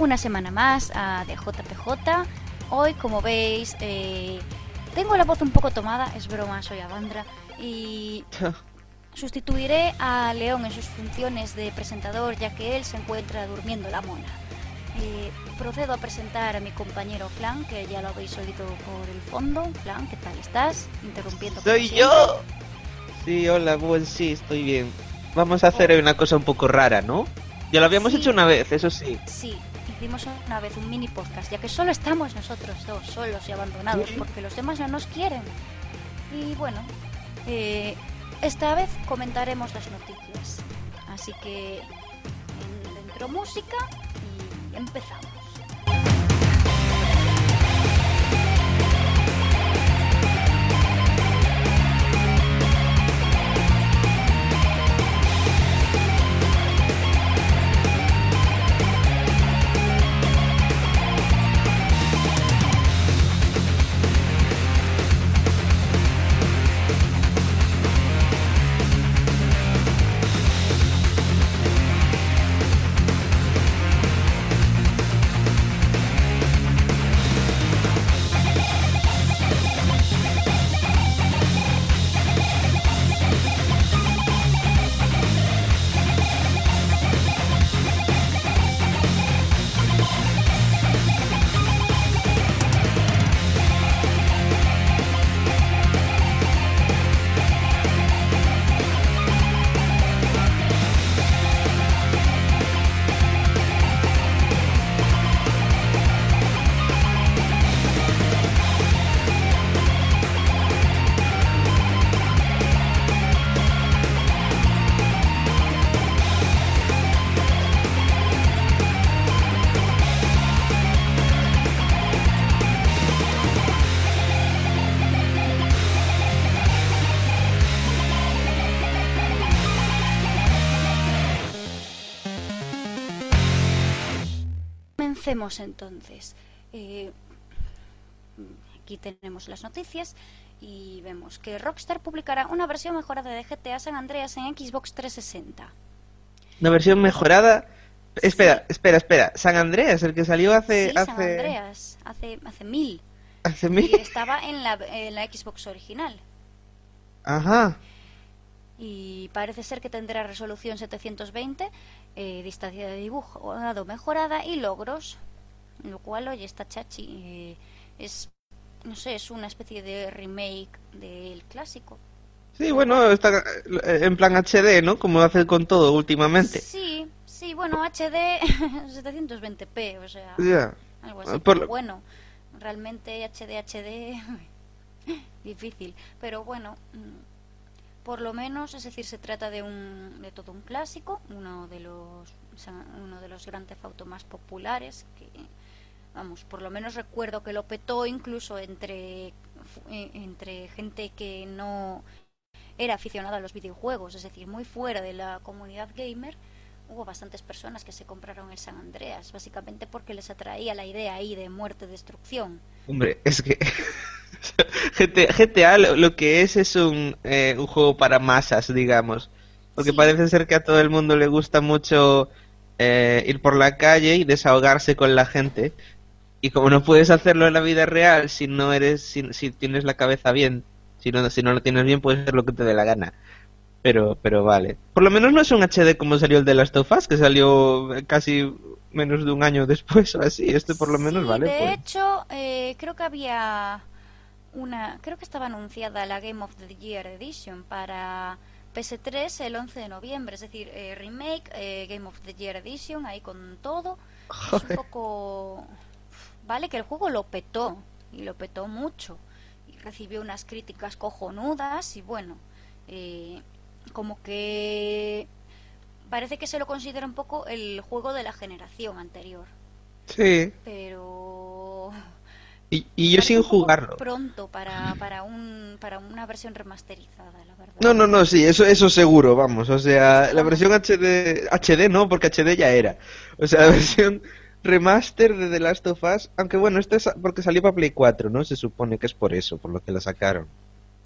Una semana más a DJPJ. Hoy, como veis, eh, tengo la voz un poco tomada, es broma, soy Avandra, y sustituiré a León en sus funciones de presentador ya que él se encuentra durmiendo la mona. Eh, procedo a presentar a mi compañero Flan, que ya lo habéis oído por el fondo. Flan, ¿qué tal estás? Interrumpiendo. ¡Soy yo! Sí, hola, buen, sí, estoy bien. Vamos a hacer hoy una cosa un poco rara, ¿no? Ya lo habíamos Sí. hecho una vez, eso sí. Sí, hicimos una vez un mini podcast, ya que solo estamos nosotros dos, solos y abandonados, Sí. porque los demás no nos quieren. Y bueno, eh, esta vez comentaremos las noticias. Así que en- dentro música y empezamos. Comencemos entonces. Eh, aquí tenemos las noticias y vemos que Rockstar publicará una versión mejorada de GTA San Andreas en Xbox 360. Una versión mejorada. Espera, espera, espera. San Andreas, el que salió hace. sí, hace. San Andreas, hace, hace mil. Hace Y mil. estaba en la, en la Xbox original. Ajá. Y parece ser que tendrá resolución 720, eh, distancia de dibujo mejorada y logros. Lo cual, oye, está chachi. eh, es, no sé, es una especie de remake del clásico. Sí, bueno, está eh, en plan HD, ¿no? Como hace con todo últimamente. Sí, sí, bueno, HD 720p, o sea, Ya. algo así. Por pero bueno, realmente HD, HD, difícil. Pero bueno, mm, por lo menos, es decir, se trata de un de todo un clásico, uno de los uno de los Grand Theft Auto más populares que vamos, por lo menos recuerdo que lo petó incluso entre eh, entre gente que no era aficionada a los videojuegos, es decir, muy fuera de la comunidad gamer. Hubo bastantes personas que se compraron el San Andreas, básicamente porque les atraía la idea ahí de muerte, destrucción. Hombre, es que GTA, lo, lo que es es un, eh, un juego para masas, digamos. Porque Sí. parece ser que a todo el mundo le gusta mucho eh, ir por la calle y desahogarse con la gente. Y como no puedes hacerlo en la vida real si no eres, si, si tienes la cabeza bien, si no, si no lo tienes bien puedes hacer lo que te dé la gana. Pero, pero vale. Por lo menos no es un HD como salió el de Last of Us, que salió casi menos de un año después o así. Este por lo menos Sí, vale. De pues. hecho, eh, creo que había una, creo que estaba anunciada la Game of the Year Edition para PS3 el 11 de noviembre, es decir, eh, remake, eh, Game of the Year Edition, ahí con todo. Es un Joder. poco, vale que el juego lo petó y lo petó mucho y recibió unas críticas cojonudas y bueno, eh, como que parece que se lo considera un poco el juego de la generación anterior Sí. pero Y, y yo sin jugarlo. pronto para para un para una versión remasterizada la verdad No, no, no, sí, eso, eso seguro, vamos. O sea, la Vamos. versión HD, HD no, porque HD ya era. O sea, la versión remaster de The Last of Us, aunque bueno, este es porque salió para Play 4, ¿no? Se supone que es por eso, por lo que la sacaron.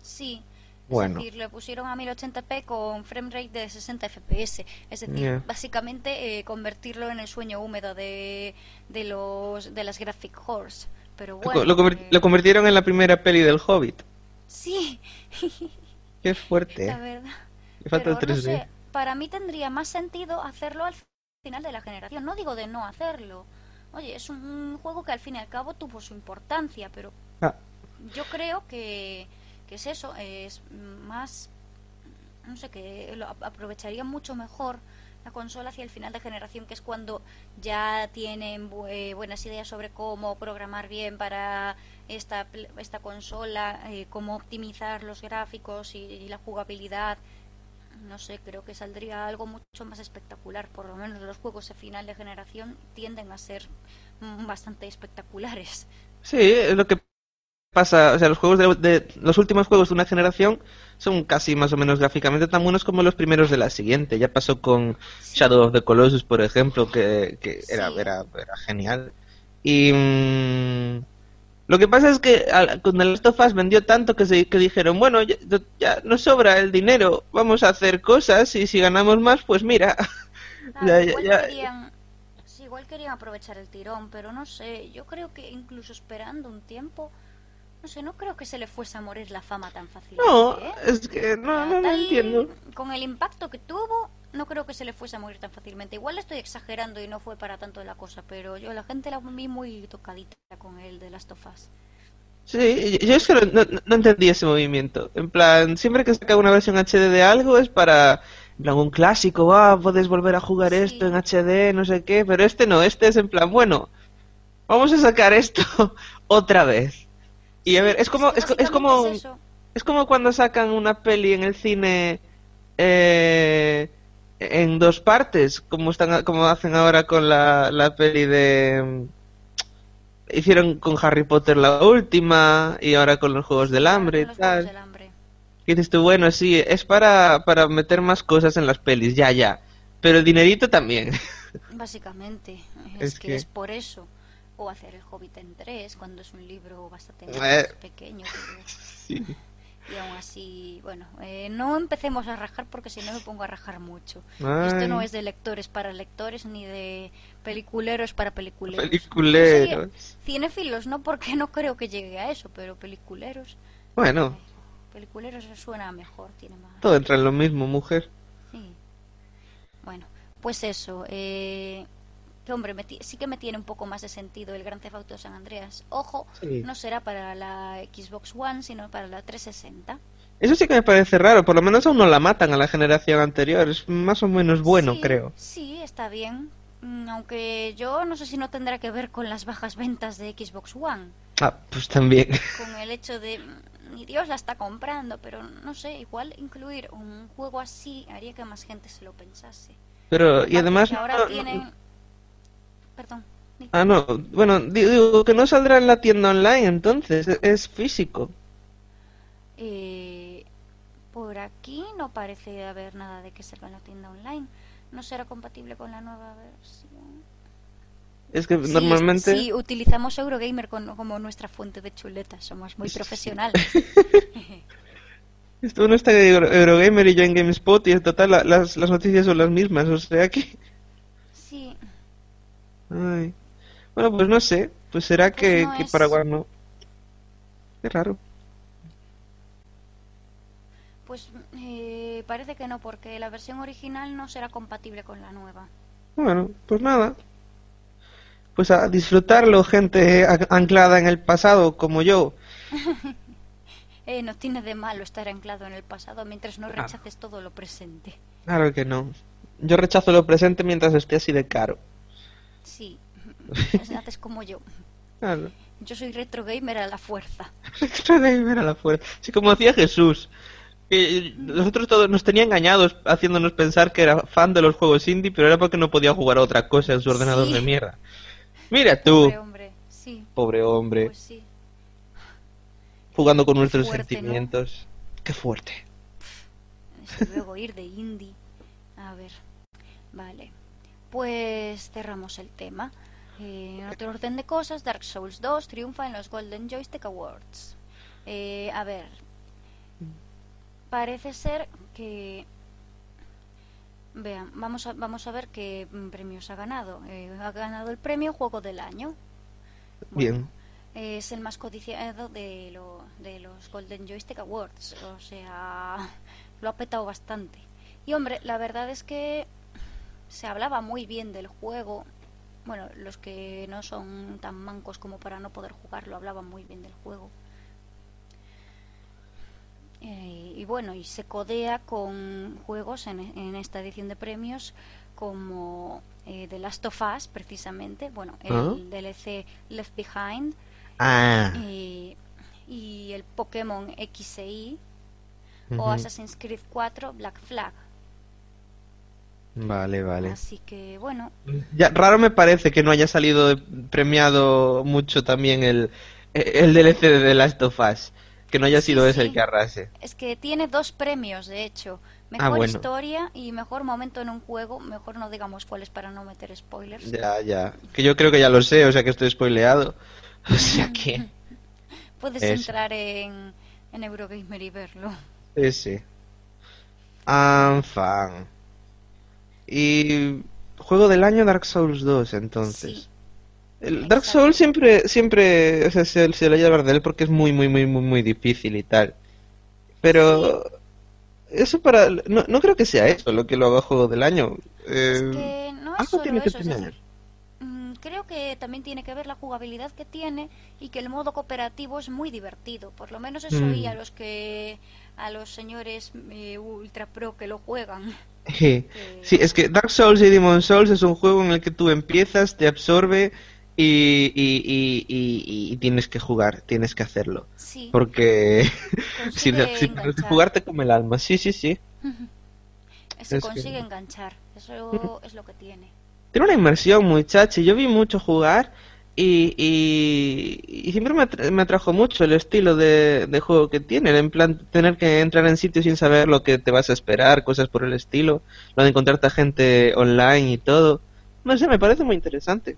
sí Bueno. Es decir, le pusieron a 1080p con frame rate de 60 FPS. Es decir, Ya. básicamente eh, convertirlo en el sueño húmedo de, de, los, de las Graphic Horse. Pero bueno. lo, eh, lo convirtieron en la primera peli del Hobbit. Sí, Qué fuerte. la verdad. Le falta el Pero no 3D. sé, para mí tendría más sentido hacerlo al final de la generación. No digo de no hacerlo. Oye, es un juego que al fin y al cabo tuvo su importancia, pero Ah, yo creo que, que es eso, es más, no sé, que lo ap- aprovecharía mucho mejor la consola hacia el final de generación, que es cuando ya tienen eh, buenas ideas sobre cómo programar bien para esta, esta consola, eh, cómo optimizar los gráficos y, la jugabilidad. No sé, creo que saldría algo mucho más espectacular. Por lo menos los juegos a final de generación tienden a ser bastante espectaculares. Sí, lo que pasa. O sea, los juegos de, de- los últimos juegos de una generación son casi más o menos gráficamente tan buenos como los primeros de la siguiente. Ya pasó con Sí. Shadow of the Colossus, por ejemplo, que, que era, Sí. era, era genial. Y mm, lo que pasa es que al- con The Last of Us vendió tanto que, se, que dijeron, bueno, ya, ya nos sobra el dinero, vamos a hacer cosas y si ganamos más, pues mira. Claro, Ya, ya, igual, ya. Querían, sí, igual querían aprovechar el tirón, pero no sé, yo creo que incluso esperando un tiempo, no sé, no creo que se le fuese a morir la fama tan fácilmente. No, ¿eh? es que no, no, entiendo. Con el impacto que tuvo, no creo que se le fuese a morir tan fácilmente. Igual estoy exagerando y no fue para tanto la cosa, pero yo la gente la vi muy tocadita con el de Last of Us. Sí, yo es que no, no- no entendí ese movimiento. En plan, siempre que saca una versión HD de algo es para, en plan, un clásico, ah, puedes volver a jugar Sí. esto en HD, no sé qué, pero este no, este es en plan, bueno, vamos a sacar esto otra vez. Y a ver, es como, que es, es como, es como cuando sacan una peli en el cine eh, en dos partes, como están, como hacen ahora con la, la peli de hicieron con Harry Potter la última y ahora con los Juegos del Hambre y tal. del Hambre. Y dices tú, bueno, sí, es para, para meter más cosas en las pelis, ya, ya. Pero el dinerito también. Básicamente, es, Es que, que- es por eso. O hacer el Hobbit en tres, cuando es un libro bastante más pequeño. pero- Sí. Y aún así, bueno, eh, no empecemos a rajar porque si no me pongo a rajar mucho. Ay. Esto no es de lectores para lectores ni de peliculeros para peliculeros. Peliculeros. Sí, cinéfilos no, porque no creo que llegue a eso, pero peliculeros. Bueno, eh, peliculeros suena mejor, tiene más. todo entra en lo mismo, mujer. Sí. Bueno, pues eso. Eh, que hombre, me sí que me tiene un poco más de sentido el Gran Theft Auto San Andreas. Ojo, Sí. no será para la Xbox One, sino para la 360. Eso sí que me parece raro, por lo menos aún no la matan a la generación anterior, es más o menos bueno, Sí, creo. Sí, está bien. Mm, Aunque yo no sé si no tendrá que ver con las bajas ventas de Xbox One. Ah, pues también. Con el hecho de. mm, Ni Dios la está comprando, pero no sé, igual incluir un juego así haría que más gente se lo pensase. Pero, y además... que ahora no- no- tienen. Perdón. Ah, no, bueno, di- digo que no saldrá en la tienda online entonces, e- es físico. Eh, por aquí no parece haber nada de que salga en la tienda online. ¿No será compatible con la nueva versión? Es que Sí, normalmente... Sí, utilizamos Eurogamer con- como nuestra fuente de chuletas. Somos muy profesionales. Esto uno está en Euro- Eurogamer y yo en GameSpot y en total la- las, las noticias son las mismas, o sea que... Ay. Bueno, pues no sé, pues será Pues que, no que es- Paraguay no. Qué raro. pues eh, parece que no, porque la versión original no será compatible con la nueva. Bueno, pues nada. Pues a disfrutarlo, gente anclada en el pasado como yo. Eh, no tiene de malo estar anclado en el pasado mientras no rechaces todo lo presente. Claro que no. Yo rechazo lo presente mientras esté así de caro. Sí, haces como yo. Claro. Yo soy retro gamer a la fuerza. Retro gamer a la fuerza. Sí, como decía Jesús. Que nosotros todos nos tenía engañados haciéndonos pensar que era fan de los juegos indie, pero era porque no podía jugar a otra cosa en su ordenador Sí. de mierda. Mira tú, Pobre hombre, sí, pobre hombre, pues sí. jugando con nuestros fuerte, ¿no? sentimientos. Qué fuerte. Desde luego ir de indie. A ver, vale. Pues cerramos el tema. Eh, en otro orden de cosas, Dark Souls 2 triunfa en los Golden Joystick Awards. Eh, a ver, parece ser que Vean, vamos a, vamos a ver qué premios ha ganado. Eh, ha ganado el premio Juego del Año. Bien. Es el más codiciado de, lo, de los Golden Joystick Awards. O sea, lo ha petado bastante. Y hombre, la verdad es que se hablaba muy bien del juego. Bueno, los que no son tan mancos como para no poder jugarlo hablaban muy bien del juego. Eh, y bueno, y se codea con juegos en, en esta edición de premios como eh, The Last of Us, precisamente. Bueno, el Ah. DLC Left Behind Ah, y, y el Pokémon X e Y o. Assassin's Creed 4 Black Flag. Vale, vale. Así que bueno, Ya, raro me parece que no haya salido premiado mucho también el, el DLC de The Last of Us. Que no haya Sí, sido ese sí. el que arrase. es que tiene dos premios, de hecho. Mejor Ah, bueno. historia y mejor momento en un juego. Mejor no digamos cuáles para no meter spoilers. Ya, ya. Que yo creo que ya lo sé, o sea que estoy spoileado. O sea que. Puedes Eso. entrar en, en Eurogamer y verlo. Sí, sí. Ah, fan. Y. Juego del año Dark Souls 2, entonces. Sí. El Dark. Souls siempre, siempre, o sea, se, se le hablar de él porque es muy, muy, muy, muy, muy difícil y tal. Pero eso para, no, no creo que sea eso lo que lo haga juego del año. Es Eh, que no es solo tiene que eso, es tener. mm, creo que también tiene que ver la jugabilidad que tiene y que el modo cooperativo es muy divertido. Por lo menos eso Mm. oí a los que a los señores eh, ultra pro que lo juegan. Sí. es que Dark Souls y Demon Souls es un juego en el que tú empiezas, te absorbe y, y, y, y- y tienes que jugar, tienes que hacerlo. sí, Porque si, si paras de jugar te come el alma. Sí, sí, sí. Se es que- consigue enganchar. Eso es lo que tiene. Tiene una inmersión muy chachi. Yo vi mucho jugar y, y, y siempre me, atra- me atrajo mucho el estilo de, de juego que tiene. En plan, tener que entrar en sitios sin saber lo que te vas a esperar, cosas por el estilo. Lo de encontrarte a gente online y todo. No sé, me parece muy interesante.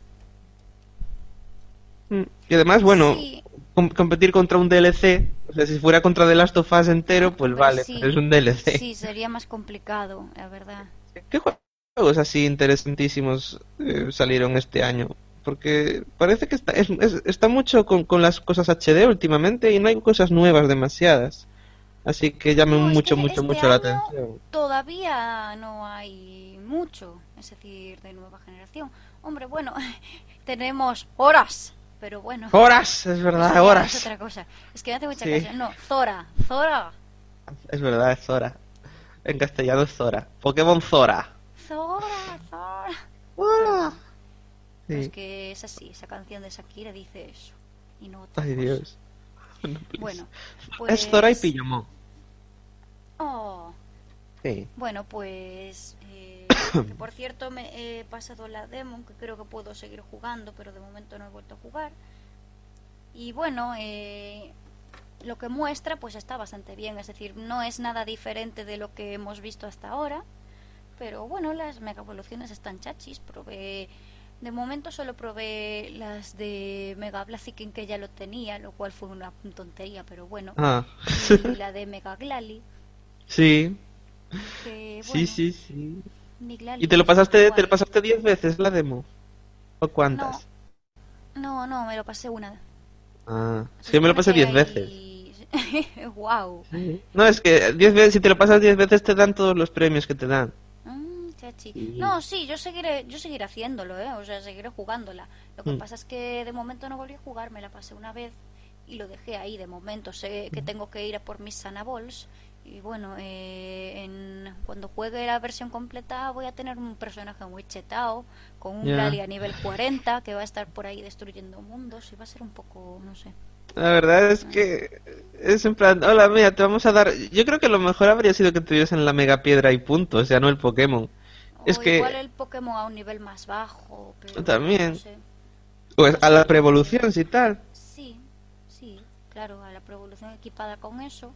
Mm, Y además, bueno, Sí, com- competir contra un DLC. O sea, si fuera contra The Last of Us entero, pues vale, sí. pero es un DLC. sí, sería más complicado, la verdad. ¿Qué juegos así interesantísimos eh, salieron este año? Porque parece que está, es- es- está mucho con, con las cosas HD últimamente y no hay cosas nuevas demasiadas. Así que llamen No, mucho, mucho, este mucho la atención. Todavía no hay mucho, es decir, de nueva generación. Hombre, bueno, tenemos horas, pero bueno. ¡Horas! Es verdad, horas. Es otra cosa. Es que me hace mucha Sí. No, Zora, Zora, Es verdad, es Zora. En castellano es Zora. Pokémon Zora. Zora, Zora. Es que es así, esa canción de Shakira dice eso. Y no otra Ay, cosa. Dios. No. Bueno, Es Zora y pues- Pillamón. Oh, Sí. Bueno, pues. eh, que por cierto, me he pasado la demo, que creo que puedo seguir jugando, pero de momento no he vuelto a jugar. Y bueno, eh, lo que muestra, pues está bastante bien. Es decir, no es nada diferente de lo que hemos visto hasta ahora. Pero bueno, las mega evoluciones están chachis. Probé. De momento solo probé las de Mega Blaziken que ya lo tenía, lo cual fue una tontería, pero bueno. Ah. Y la de Mega Glalie, Sí. que bueno, Sí, sí, sí. ¿Y te lo pasaste, te lo pasaste 10 veces la demo? ¿O cuántas? No, no, me lo pasé una. Ah, sí, yo me lo pasé que 10 veces. wow. No, es que 10 veces, si te lo pasas 10 veces te dan todos los premios que te dan. Sí. No, sí, yo seguiré, yo seguiré haciéndolo, ¿eh? O sea, seguiré jugándola. Lo que Mm. pasa es que de momento no volví a jugar, me la pasé una vez y lo dejé ahí de momento. Sé que tengo que ir a por mis Sanabols y bueno, eh, en, cuando juegue la versión completa voy a tener un personaje muy chetao con un. Glalie a nivel 40 que va a estar por ahí destruyendo mundos y va a ser un poco, no sé. La verdad es que es en plan, hola, mira, te vamos a dar... Yo creo que lo mejor habría sido que tuviesen la mega piedra y punto, o sea, no el Pokémon. Es o que- igual el Pokémon a un nivel más bajo, pero También. no sé. Pues a la preevolución, si tal. Sí, sí, claro, a la preevolución equipada con eso.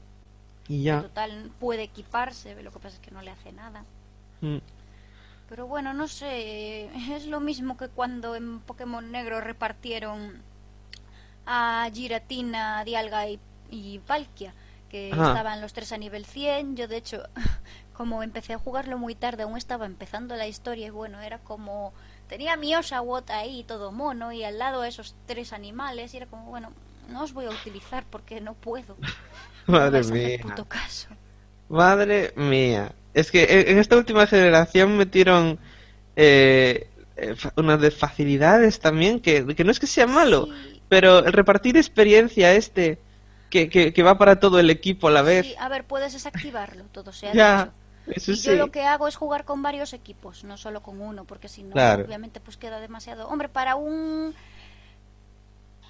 Y En ya. total puede equiparse, lo que pasa es que no le hace nada. Mm. Pero bueno, no sé, es lo mismo que cuando en Pokémon Negro repartieron a Giratina, Dialga y, y Palkia, que Ajá. estaban los tres a nivel 100. Yo, de hecho, como empecé a jugarlo muy tarde, aún estaba empezando la historia y bueno, era como... Tenía mi Oshawott ahí, todo mono, y al lado esos tres animales, y era como, bueno, no os voy a utilizar porque no puedo. Madre mía. puto caso. Madre mía. Es que en en esta última generación metieron eh, eh, unas de facilidades también, que, que no es que sea malo, Sí. pero el repartir experiencia este, que, que, que va para todo el equipo a la vez. Sí, a ver, puedes desactivarlo, todo se ha Ya, dicho. Eso y sí. yo lo que hago es jugar con varios equipos, no solo con uno, porque si no, Claro. obviamente, pues queda demasiado. Hombre, para un.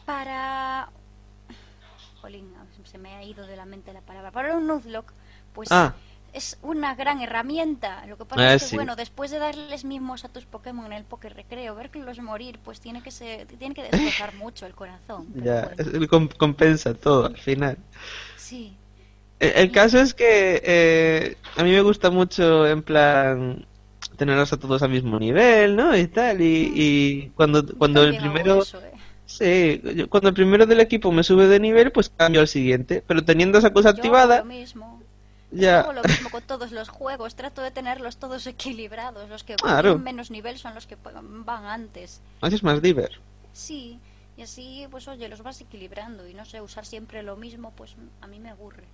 Para. Jolín, se me ha ido de la mente la palabra. Para un Nuzlocke, pues Ah. es una gran herramienta. Lo que pasa Ah, es que, sí. bueno, después de darles mimos a tus Pokémon en el Poké Recreo, verlos morir, pues tiene que ser, tiene que destrozar mucho el corazón. Ya, bueno, compensa todo al final. sí. El, el caso es que eh, a mí me gusta mucho, en plan, tenerlos a todos al mismo nivel, ¿no? Y tal, y, y cuando, cuando el También primero... eso, ¿eh? Sí, yo- cuando el primero del equipo me sube de nivel, pues cambio al siguiente. Pero teniendo esa cosa Yo activada, lo mismo. ya... Hago lo mismo con todos los juegos, trato de tenerlos todos equilibrados. Los que Claro. tienen menos nivel son los que van antes. Haces más diver. Sí, y así, pues oye, los vas equilibrando y no sé, usar siempre lo mismo, pues a mí me aburre.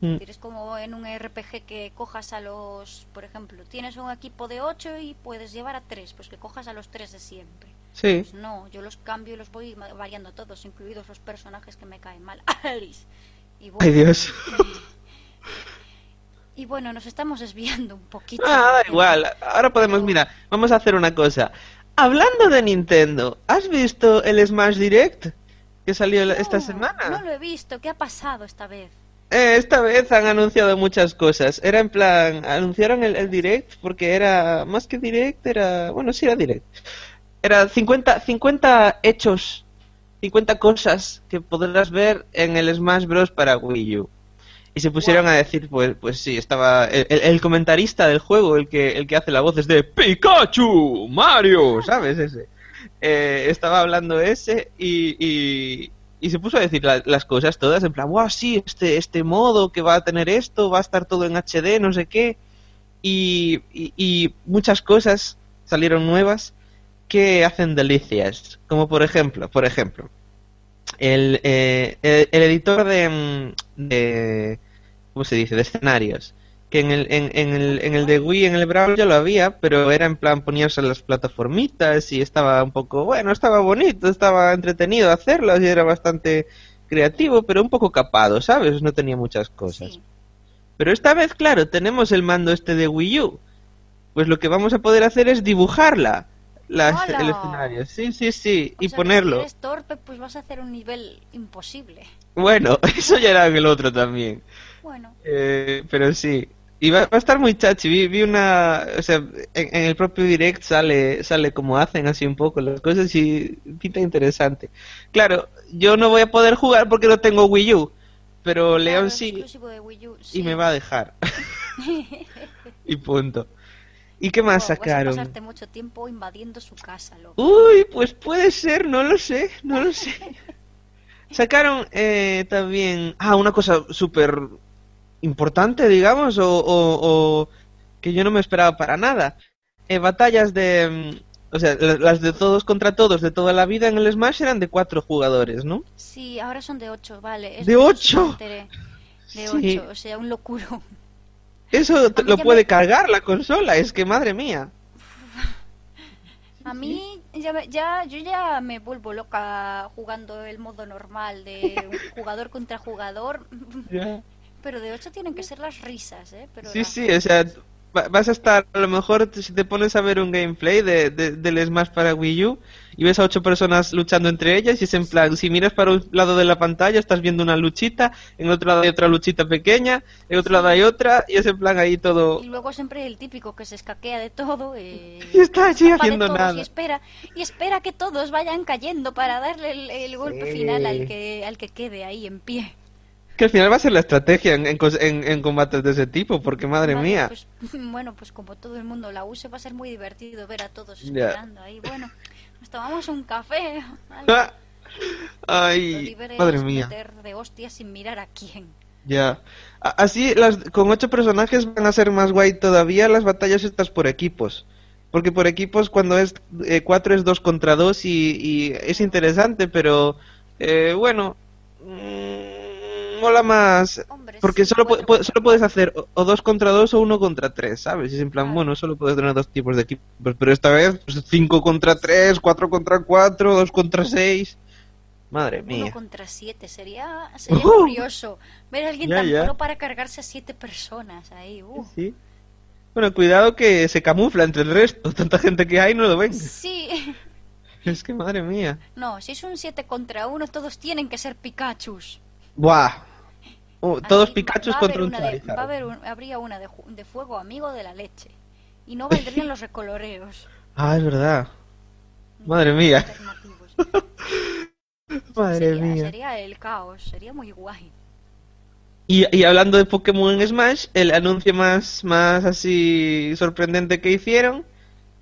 Mm. Es como en un RPG que cojas a los, por ejemplo, tienes un equipo de 8 y puedes llevar a 3, pues que cojas a los 3 de siempre. Sí. Pues no, yo los cambio y los voy variando todos, incluidos los personajes que me caen mal. Alice. Y bueno, Ay, Dios. y bueno, nos estamos desviando un poquito. Ah, da igual. Ahora podemos, Pero- mira, vamos a hacer una cosa. Hablando de Nintendo, ¿has visto el Smash Direct que salió la- esta No, semana? No lo he visto. ¿Qué ha pasado esta vez? Eh, esta vez han anunciado muchas cosas. Era en plan, anunciaron el, el Direct porque era, más que Direct, era, bueno, sí era Direct. Era 50, 50 hechos, 50 cosas que podrás ver en el Smash Bros. para Wii U. Y se pusieron a decir, pues, pues sí, estaba el, el- el comentarista del juego, el que, el que hace la voz es de Pikachu, Mario, ¿sabes? Ese. Eh, estaba hablando ese y, y, y se puso a decir la- las cosas todas en plan, wow, sí, este, este modo que va a tener esto, va a estar todo en HD, no sé qué. Y, y, muchas cosas salieron nuevas que hacen delicias. Como por ejemplo, por ejemplo, el, eh, el, el editor de, de ¿cómo se dice? de escenarios que en el, en, en el, en el de Wii en el Brawl ya lo había pero era en plan ponías las plataformitas y estaba un poco bueno estaba bonito estaba entretenido hacerlo y era bastante creativo pero un poco capado sabes no tenía muchas cosas. Sí. pero esta vez claro tenemos el mando este de Wii U. Pues lo que vamos a poder hacer es dibujarla la, el escenario. Sí sí sí O y sea ponerlo Si eres torpe, pues vas a hacer un nivel imposible. bueno eso ya era en el otro también. Bueno, Eh, pero sí. Y va, va a estar muy chachi. Vi, vi una. O sea, en, en el propio direct sale, sale como hacen así un poco las cosas y pinta interesante. Claro, yo no voy a poder jugar porque no tengo Wii U. Pero claro, León sí y me va a dejar. y punto. ¿Y qué más Oh, Vas a sacaron? pasarte mucho tiempo invadiendo su casa, loco. Uy, pues puede ser, no lo sé, no lo sé. Sacaron eh, también, ah, una cosa súper importante, digamos, o, o- o que yo no me esperaba para nada. Eh, batallas de, mm, o sea, la- las de todos contra todos de toda la vida en el Smash eran de cuatro jugadores, ¿no? Sí, ahora son de 8, vale. ¿De ocho? De Sí. 8, o sea, un locuro. Eso lo puede me- cargar la consola, es que madre mía. A mí ya, me- ya yo ya me vuelvo loca jugando el modo normal de jugador contra jugador, pero de 8 tienen que ser las risas, ¿eh? Pero Sí, la- sí, o sea, va- vas a estar, a lo mejor si te pones a ver un gameplay de, de- del Smash para Wii U y ves a ocho personas luchando entre ellas y es en plan, si miras para un lado de la pantalla estás viendo una luchita, en otro lado hay otra luchita pequeña, en otro lado hay otra y es en plan ahí todo... Y luego siempre el típico que se escaquea de todo eh, Y está allí haciendo nada. y espera y espera que todos vayan cayendo para darle el, el golpe Sí. final al que al que quede ahí en pie. Que al final va a ser la estrategia en, en en- combates de ese tipo, porque madre Vale, mía. pues, bueno, pues como todo el mundo la use va a ser muy divertido ver a todos esperando ahí. Bueno, nos tomamos un café. Ay, Ah, Ay, madre mía. de hostias sin mirar a quién. Ya. Así, las, con ocho personajes van a ser más guay todavía las batallas estas por equipos. Porque por equipos cuando es eh, cuatro es dos contra dos y, y es interesante, pero eh, bueno, mm, mola más. Hombre, Porque sí, solo, bueno, bueno. solo puedes hacer o, o dos contra dos o uno contra tres, ¿sabes? Y es en plan, Claro. bueno, solo puedes tener dos tipos de equipos. Pero esta vez, pues, cinco contra tres, cuatro contra cuatro, dos contra seis. Madre Uno mía. contra siete. Sería, sería Ujú. curioso ver a alguien Ya, tan ya. pro para cargarse a siete personas ahí. uh. Sí. Bueno, cuidado que se camufla entre el resto. Tanta gente que hay no lo ven. Sí. Es que madre mía. No, si es un 7 contra 1, todos tienen que ser Pikachus. Buah. Oh, todos Así, Pikachu contra un Charizard. va a haber un- Habría una de, de fuego amigo de la leche. Y no valdrían los recoloreos. Ah, es verdad. Madre mía. Madre sería, mía. sería el caos, sería muy guay. Y, y hablando de Pokémon en Smash, el anuncio más, más así sorprendente que hicieron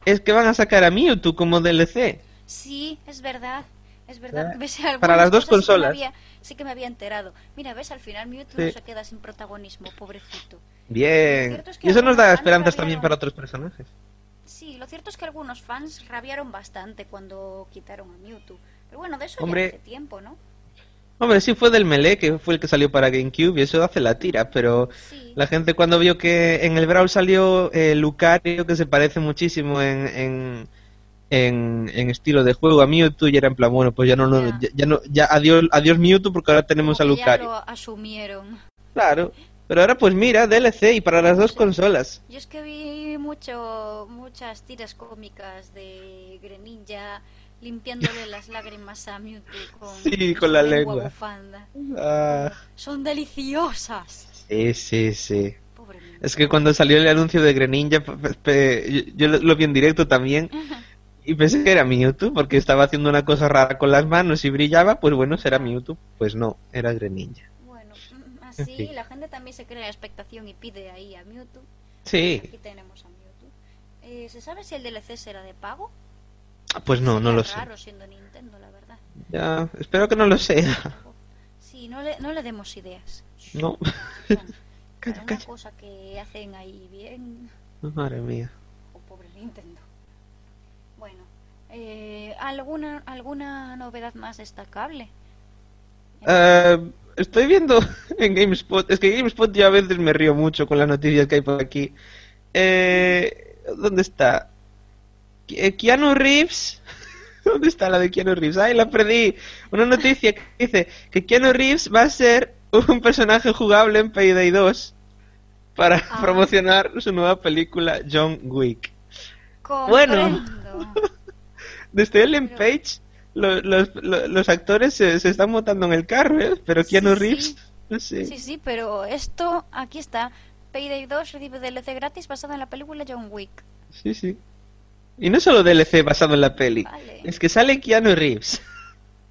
es que van a sacar a Mewtwo como DLC. Sí, es verdad. Es verdad. Eh, ¿Ves? para las dos cosas sí que consolas. había- Sí que me había enterado. Mira, ves, al final Mewtwo Sí. no se queda sin protagonismo, pobrecito. Bien. es que Y eso nos da fans esperanzas rabiaron. también para otros personajes. Sí, lo cierto es que algunos fans rabiaron bastante cuando quitaron a Mewtwo. Pero bueno, de eso Hombre. ya hace tiempo, ¿no? Hombre, sí fue del Melee, que fue el que salió para GameCube, y eso hace la tira, pero Sí. la gente cuando vio que en el Brawl salió eh, Lucario, que se parece muchísimo en, en, en, en estilo de juego a Mewtwo, y era en plan, bueno, pues ya no, no- Ya. ya, ya no, ya adiós, adiós Mewtwo, porque ahora tenemos a ya Lucario. lo asumieron. Claro, pero ahora pues mira, DLC y para las dos Sí. consolas. Yo es que vi mucho, muchas tiras cómicas de Greninja limpiándole las lágrimas a Mewtwo con, Sí, con la lengua. Ah, Son deliciosas. sí, sí, sí. Pobre. Es que cuando salió el anuncio de Greninja, yo, lo vi en directo también, y pensé que era Mewtwo, porque estaba haciendo una cosa rara con las manos y brillaba, pues bueno, será Mewtwo. Pues no, era Greninja. Bueno, mm, así Sí. la gente también se crea la expectación y pide ahí a Mewtwo. Sí, Aquí tenemos a Mewtwo. Eh, ¿Se sabe si el DLC será de pago? pues no, no lo sé. raro siendo Nintendo, la verdad. Ya, espero que no lo sea. Sí, no le, no le demos ideas. No, Bueno, Calla, una calla. cosa que hacen ahí bien, madre mía. o pobre Nintendo. Eh, ¿alguna, ¿alguna novedad más destacable? Eh, estoy viendo en GameSpot, es que GameSpot yo a veces me río mucho con las noticias que hay por aquí. Eh, ¿Dónde está? Eh, Keanu Reeves. ¿Dónde está la de Keanu Reeves? Ay, la perdí. Una noticia que dice que Keanu Reeves va a ser un personaje jugable en Payday 2 para Ah. promocionar su nueva película John Wick. Bueno. Desde Ellen Page, lo- los, lo- los actores se, se están montando en el carro, ¿eh? Pero Keanu Sí, Reeves, sí. Sí, sí, pero esto, aquí está. Payday 2 recibe DLC gratis basado en la película John Wick. Sí, sí. Y no solo DLC basado en la peli, Vale. es que sale Keanu Reeves.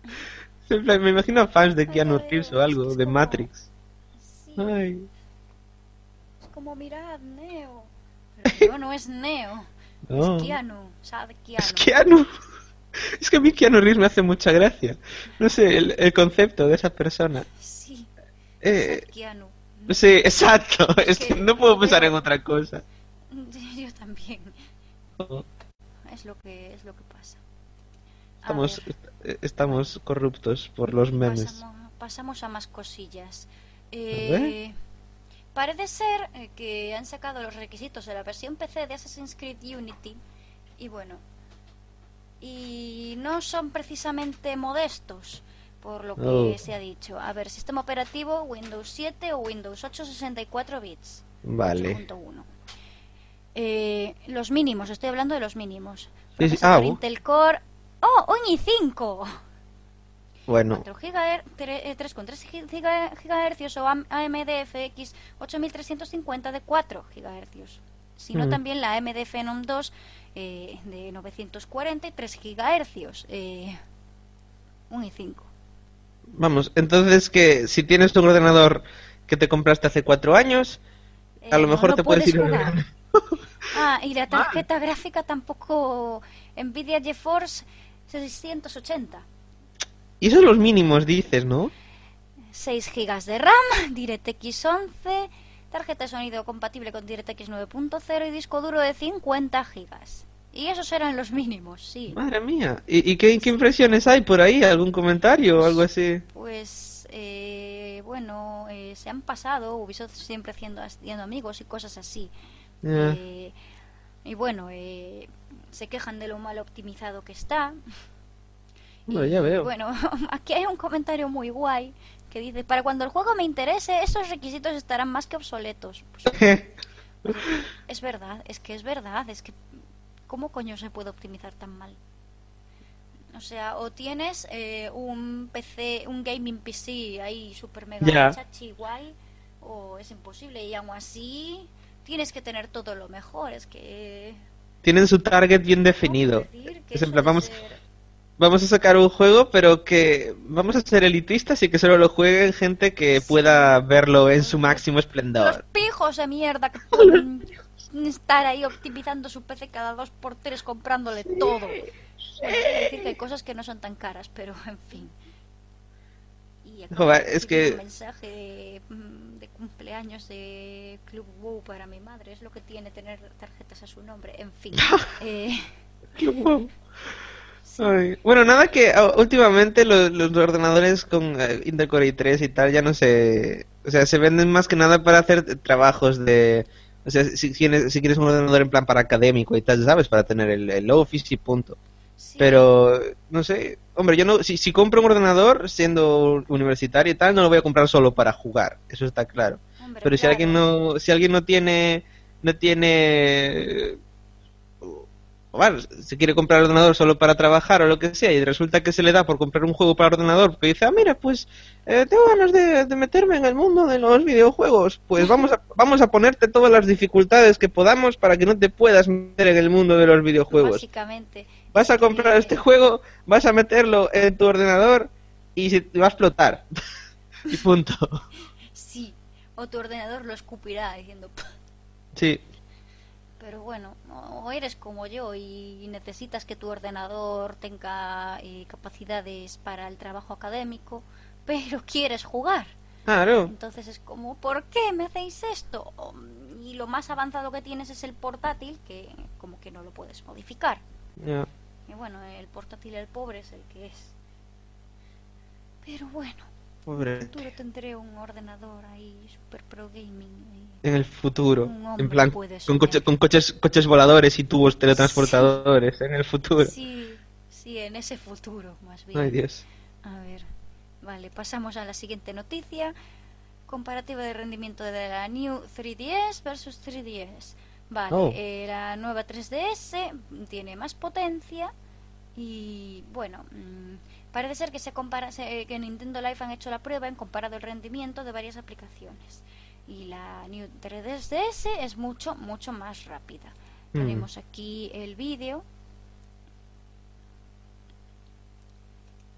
Me imagino fans de Keanu Reeves o algo, de como- Matrix. Sí, Ay, es como mirad, Neo. Pero no, no es Neo. no. Es Keanu, Keanu. Es Keanu. Es que a mí Keanu Reeves me hace mucha gracia. No sé, el, el concepto de esa persona. Sí, Eh, Keanu. sí, exacto. Es que que no puedo pensar en otra cosa. Yo también. Es lo que es lo que pasa. A Estamos, ver, est- estamos corruptos por los memes. pasamos, pasamos a más cosillas. Eh, parece ser eh, que han sacado los requisitos de la versión PC de Assassin's Creed Unity y bueno, y no son precisamente modestos por lo que Oh. se ha dicho. A ver, sistema operativo Windows 7 o Windows 8 64 bits. Vale. 8.1. Eh, los mínimos, estoy hablando de los mínimos. Sí, ah, uh. Intel Core. ¡Oh! ¡Un i5! Bueno, 4 GHz, 3,3 GHz o AM- AMD FX 8350 de 4 GHz. Sino Mm. también la AMD Phenom 2 eh, de 940 y 3 GHz. Eh, un i5. vamos, entonces que si tienes un ordenador que te compraste hace cuatro años, a Eh, lo mejor no te puedes ir jugar. Ah, y la tarjeta gráfica tampoco. Nvidia GeForce 680. Y esos son los mínimos, dices, ¿no? 6 GB de RAM, DirectX 11, tarjeta de sonido compatible con DirectX 9.0 y disco duro de 50 GB. Y esos eran los mínimos, sí. Madre mía. ¿Y, qué, impresiones hay por ahí? ¿Algún comentario o algo así? Pues, eh, bueno, eh, se han pasado, Ubisoft siempre haciendo, haciendo amigos y cosas así. Eh, y bueno, se quejan de lo mal optimizado que está. Bueno, ya veo. Bueno, aquí hay un comentario muy guay que dice, para cuando el juego me interese, esos requisitos estarán más que obsoletos. Pues, es verdad, es que es verdad, es que ¿cómo coño se puede optimizar tan mal? O sea, o tienes eh, un PC, un gaming PC ahí super mega chachi guay, o es imposible. Y aún así, tienes que tener todo lo mejor. Es que. Tienen su target bien definido. vamos, vamos a sacar un juego, pero que vamos a ser elitistas y que solo lo jueguen gente que pueda verlo en su máximo esplendor. Los pijos de mierda que estar ahí optimizando su PC cada dos por tres comprándole todo. Bueno, decir que hay cosas que no son tan caras, pero en fin. Y Joder, es que... Un mensaje mm, de, cumpleaños de Club WoW para mi madre. Es lo que tiene tener tarjetas a su nombre. En fin. eh... Club Bueno, nada que ah, últimamente los, ordenadores con uh, Intel Core i3 y tal ya no se... O sea, se venden más que nada para hacer trabajos de o sea, si, si quieres un ordenador en plan para académico y tal, ¿sabes? Para tener el, el Office y punto. Pero, no sé, hombre, yo no, si, si compro un ordenador siendo universitario y tal, no lo voy a comprar solo para jugar, eso está claro. Pero si alguien no, si alguien no tiene, no tiene bueno, si quiere comprar el ordenador solo para trabajar o lo que sea y resulta que se le da por comprar un juego para ordenador porque dice, ah, mira, pues eh, tengo ganas de, meterme en el mundo de los videojuegos, pues vamos a, vamos a ponerte todas las dificultades que podamos para que no te puedas meter en el mundo de los videojuegos. Básicamente. Vas a comprar este juego, vas a meterlo en tu ordenador y se te va a explotar. y punto. Sí, o tu ordenador lo escupirá diciendo... Sí. Pero bueno, o eres como yo y necesitas que tu ordenador tenga eh, capacidades para el trabajo académico, pero quieres jugar. Claro. Entonces es como, ¿por qué me hacéis esto? Y lo más avanzado que tienes es el portátil, que como que no lo puedes modificar. Y bueno, el portátil el pobre es el que es. Pero bueno. Pobre. En el futuro tendré un ordenador ahí, super pro gaming. En el futuro. En plan, con, con coches, coches voladores y tubos teletransportadores. En el futuro. Sí, sí, en ese futuro, más bien. Ay, Dios. A ver, vale, pasamos a la siguiente noticia. Comparativa de rendimiento de la New 3DS versus 3DS. Vale, oh. eh, la nueva 3DS tiene más potencia y bueno, mm, Parece ser que se compara que Nintendo Life han hecho la prueba en comparado el rendimiento de varias aplicaciones. Y la New 3DS es mucho mucho más rápida. Mm. Tenemos aquí el vídeo.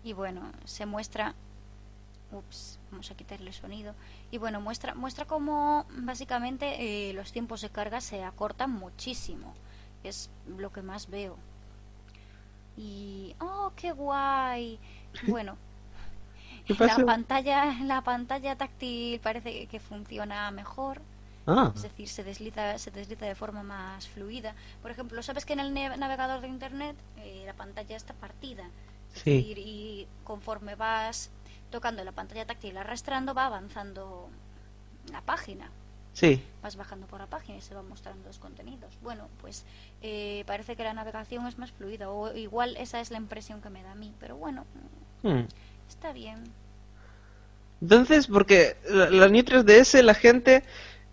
Y bueno se muestra ups vamos a quitarle el sonido. Y bueno muestra muestra cómo básicamente eh, los tiempos de carga se acortan muchísimo. Es lo que más veo y oh qué guay bueno la pantalla la pantalla táctil parece que funciona mejor. Ah. es decir se desliza se desliza de forma más fluida. Por ejemplo sabes que en el navegador de internet eh, la pantalla está partida sí. y conforme vas tocando la pantalla táctil arrastrando va avanzando la página Sí. Vas bajando por la página y se van mostrando los contenidos. Bueno, pues eh, parece que la navegación es más fluida, o igual esa es la impresión que me da a mí, pero bueno, hmm. está bien. Entonces, porque la, New 3DS la gente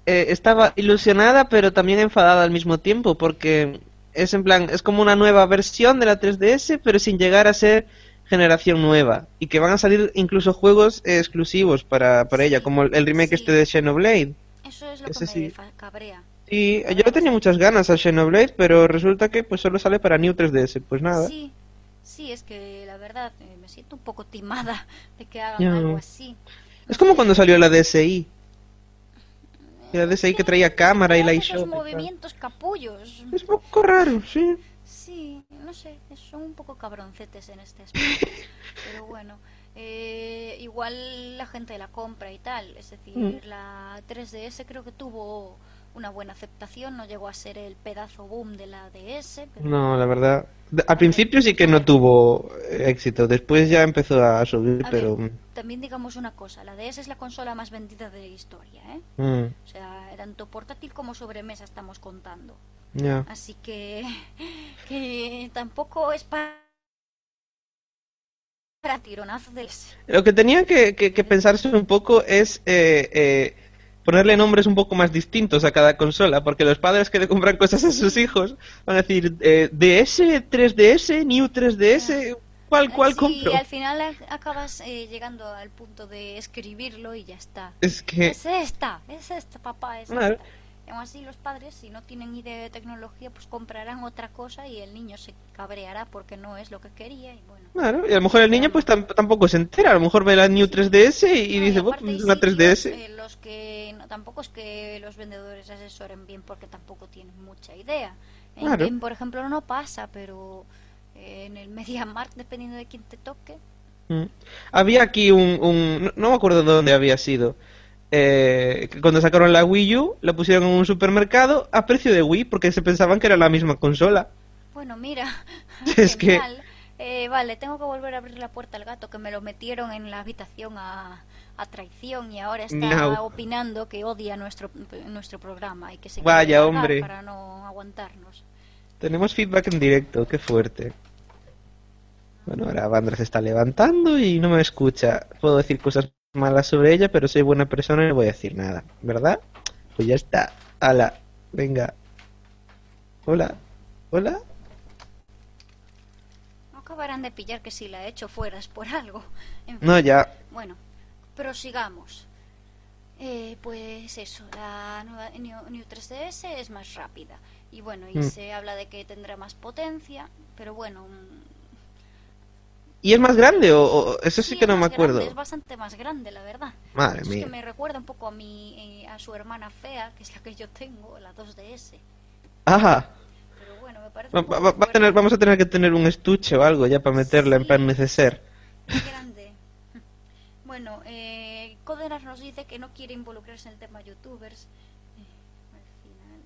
eh, estaba ilusionada, pero también enfadada al mismo tiempo, porque es en plan, es como una nueva versión de la 3DS, pero sin llegar a ser generación nueva y que van a salir incluso juegos exclusivos para, para ella, como el, remake este de Xenoblade. Eso es lo que me cabrea. Y yo le tenía muchas ganas a Xenoblade, pero resulta que pues solo sale para New 3DS, pues nada. Sí, sí, es que la verdad eh, me siento un poco timada de que hagan algo así. es como cuando salió la DSI. La DSI que traía cámara y la eShop. movimientos capullos. Es un poco raro, sí. Sí, no sé, son un poco cabroncetes en este aspecto. pero bueno, eh, igual la gente la compra y tal. Es decir, Mm. la 3DS creo que tuvo una buena aceptación, no llegó a ser el pedazo boom de la DS, pero No, la verdad. Al principio sí que no tuvo éxito, después ya empezó a subir, A pero. ver, también digamos una cosa, la DS es la consola más vendida de la historia, ¿eh? mm, O sea, tanto portátil como sobremesa estamos contando. Así que, que tampoco es para. Lo que tenía que, que- que pensarse un poco es eh, eh, ponerle nombres un poco más distintos a cada consola, porque los padres que le compran cosas a sus hijos van a decir eh, DS, 3DS, New 3DS, ¿cuál, cuál Sí, compro? al final ac- acabas eh, llegando al punto de escribirlo y ya está. Es que... Es esta, es esta, papá, es esta. Aún así los padres, si no tienen idea de tecnología, pues comprarán otra cosa y el niño se cabreará porque no es lo que quería y bueno. Claro, y a lo mejor el niño pues tam- tampoco se entera, a lo mejor ve la New 3DS y, No, dice, "Bueno, una sitios, 3DS. eh, los que no, tampoco es que los vendedores asesoren bien porque tampoco tienen mucha idea. En Claro. Game, por ejemplo, no pasa, pero eh, en el MediaMarkt, dependiendo de quién te toque, Mm. Había aquí un, un- no, no me acuerdo de dónde había sido. Eh, cuando sacaron la Wii U, la pusieron en un supermercado a precio de Wii porque se pensaban que era la misma consola. Bueno, mira, Es que-. Eh, vale, tengo que volver a abrir la puerta al gato, que me lo metieron en la habitación a, a traición y ahora está opinando que odia nuestro, nuestro programa y que se Vaya, hombre. para no aguantarnos. Tenemos feedback en directo, qué fuerte. Bueno, ahora Vandra se está levantando y no me escucha. Puedo decir cosas malas sobre ella, pero soy buena persona y no voy a decir nada, ¿verdad? Pues ya está. Hala, venga. Hola, hola. No acabarán de pillar que si la he hecho fuera es por algo. En fin, No, ya. Bueno, prosigamos. Eh, pues eso, la nueva New, New 3DS es más rápida. Y bueno, y Mm. se habla de que tendrá más potencia, pero bueno, mm, ¿Y es más grande o, o- eso sí, que es no me acuerdo? grande, es bastante más grande, la verdad. Madre Es mía. que me recuerda un poco a mi, eh, a su hermana fea, que es la que yo tengo, la 2DS. Ajá. Pero bueno, me parece Va- va- va a tener- vamos a tener que tener un estuche o algo ya para meterla en Sí. plan neceser. Muy grande. Bueno, eh, Codenas nos dice que no quiere involucrarse en el tema youtubers. Eh, al final.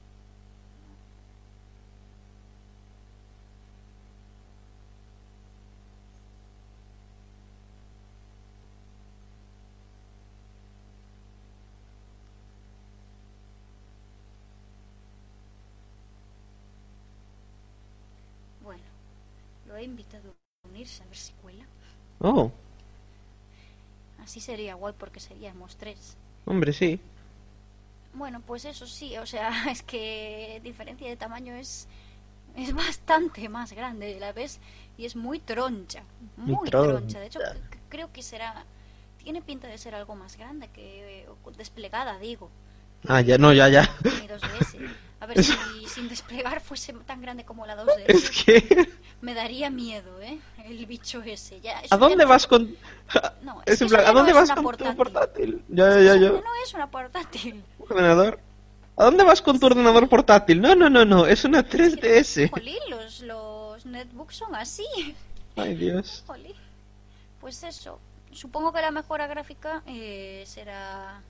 Bueno, lo he invitado a unirse a ver si cuela. Oh, Así sería guay porque seríamos tres. hombre, sí. Bueno, pues eso sí, o sea, es que diferencia de tamaño es es bastante más grande, la ves, y es muy troncha, muy, troncha. De hecho, creo que será tiene pinta de ser algo más grande que desplegada, digo. Ah, ya, no, ya, ya. Mi 2DS. A ver si sin desplegar fuese tan grande como la 2DS. Es que... Me daría miedo, ¿eh? El bicho ese. Ya, ¿A ya dónde no- vas con...? No, Es es en plan, ya ¿a no dónde es vas con portátil. tu portátil? Ya, ya, ya, ya. No es una portátil. Ordenador. ¿A dónde vas con tu ordenador portátil? No, no, no, no, es una 3DS. Jolín, los, los netbooks son así. Ay, Dios. Jolín. Pues eso. Supongo que la mejora gráfica eh, será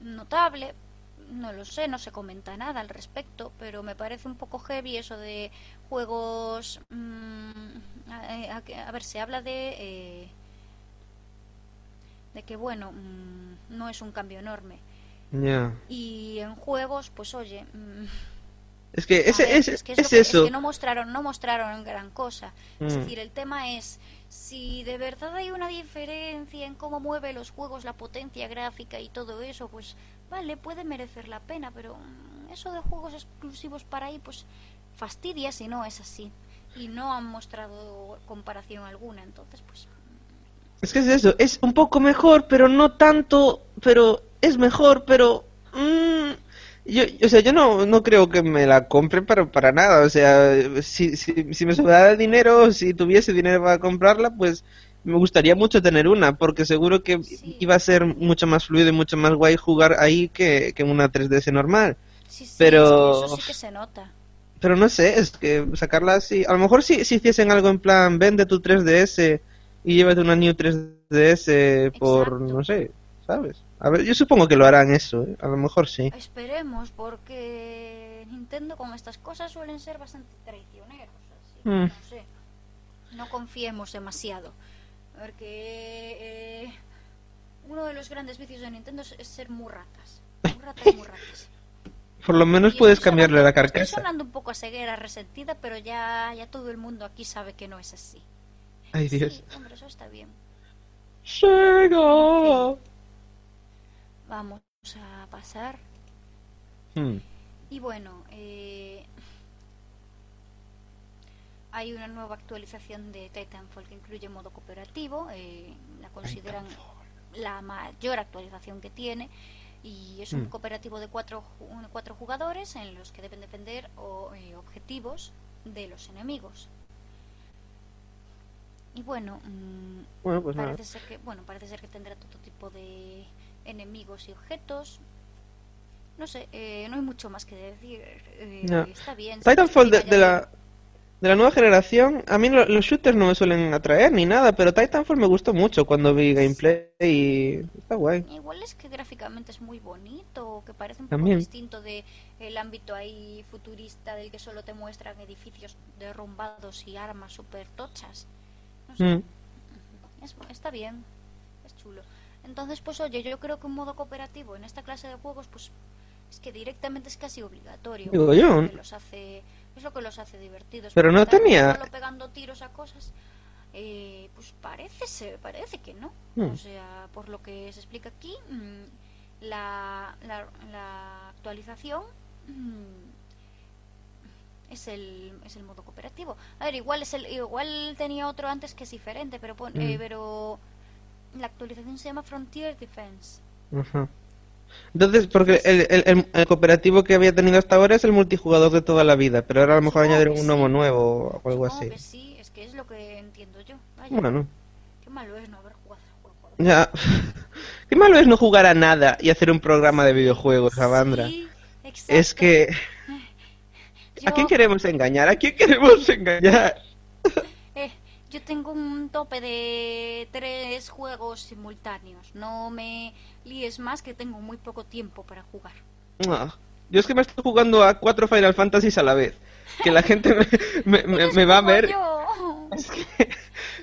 notable. No lo sé, no se comenta nada al respecto, pero me parece un poco heavy eso de juegos. mm, a, a- a ver, se habla de. eh, de que, bueno, mm, no es un cambio enorme. Y en juegos, pues oye. mm, Es que ese, ver, ese- es, que es, que- es eso. que no mostraron, no mostraron gran cosa. Es decir, el tema es si de verdad hay una diferencia en cómo mueve los juegos, la potencia gráfica y todo eso, pues vale, puede merecer la pena, pero mm, eso de juegos exclusivos para ahí, pues fastidia si no es así. Y no han mostrado comparación alguna, entonces pues Es que es eso, es un poco mejor, pero no tanto, pero es mejor, pero... mm, yo, o sea, yo no, no creo que me la compre para, para nada, o sea, si, si, si me sobrara dinero, si tuviese dinero para comprarla, pues me gustaría mucho tener una, porque seguro que Sí. iba a ser mucho más fluido y mucho más guay jugar ahí que, que una 3DS normal. sí, sí, Pero- es que eso sí que se nota. Pero no sé, es que sacarla así. A lo mejor si, si hiciesen algo en plan, vende tu 3DS y llévate una New 3DS 3DS por, Exacto. no sé, ¿sabes? A ver, yo supongo que lo harán eso, ¿eh? a lo mejor sí. Esperemos, porque Nintendo con estas cosas suelen ser bastante traicioneros. Así, que Mm. no sé. No confiemos demasiado. Porque eh, uno de los grandes vicios de Nintendo es, ser muy ratas. Muy ratas, muy ratas. Por lo menos Y puedes estoy cambiarle la Estoy carcasa. sonando un poco a ceguera resentida, pero ya, ya todo el mundo aquí sabe que no es así. Ay, Dios. Sí, hombre, eso está bien. Sega. Vamos a pasar. Hmm. Y bueno, eh, hay una nueva actualización de Titanfall que incluye modo cooperativo. eh, la consideran la mayor actualización que tiene. Y es un Mm. cooperativo de cuatro, cuatro jugadores en los que deben defender o, eh, objetivos de los enemigos. Y bueno, mm, Bueno, pues nada. parece ser que bueno parece ser que tendrá todo tipo de enemigos y objetos no sé eh, no hay mucho más que decir eh, No. está bien Titanfall de, la de la nueva generación, a mí lo- los shooters no me suelen atraer ni nada, pero Titanfall me gustó mucho cuando vi gameplay y está guay. Igual es que gráficamente es muy bonito, que parece un poco También. distinto de el ámbito ahí futurista del que solo te muestran edificios derrumbados y armas super tochas. No sé, Mm. es- está bien, es chulo. Entonces, pues oye, yo creo que un modo cooperativo en esta clase de juegos, pues es que directamente es casi obligatorio. Digo yo. Es lo que los hace, es lo que los hace divertidos. Pero no tenía- Solo pegando tiros a cosas. eh, pues parece parece que no. Hmm. O sea, por lo que se explica aquí, mm, la, la, la actualización mm, es el, es el modo cooperativo. A ver, igual es el igual tenía otro antes que es diferente, pero pon- eh, Mm. pero la actualización se llama Frontier Defense. Ajá. Entonces, porque el, el- el- el cooperativo que había tenido hasta ahora es el multijugador de toda la vida, pero ahora a lo mejor añadieron que un nuevo sí. nuevo o algo Supongo así. que sí, es que es lo que entiendo yo. Vaya, Bueno, qué malo es no haber jugado ya. Qué malo es no jugar a nada y hacer un programa de videojuegos, Avandra. Sí, Es exacto. que... ¿A Yo- quién queremos engañar? ¿A quién queremos engañar? Yo tengo un tope de tres juegos simultáneos. No me líes más que tengo muy poco tiempo para jugar. Ah, Yo es que me estoy jugando a cuatro Final Fantasies a la vez. Que la gente me, me- me- Eres me va a ver. Yo. Es que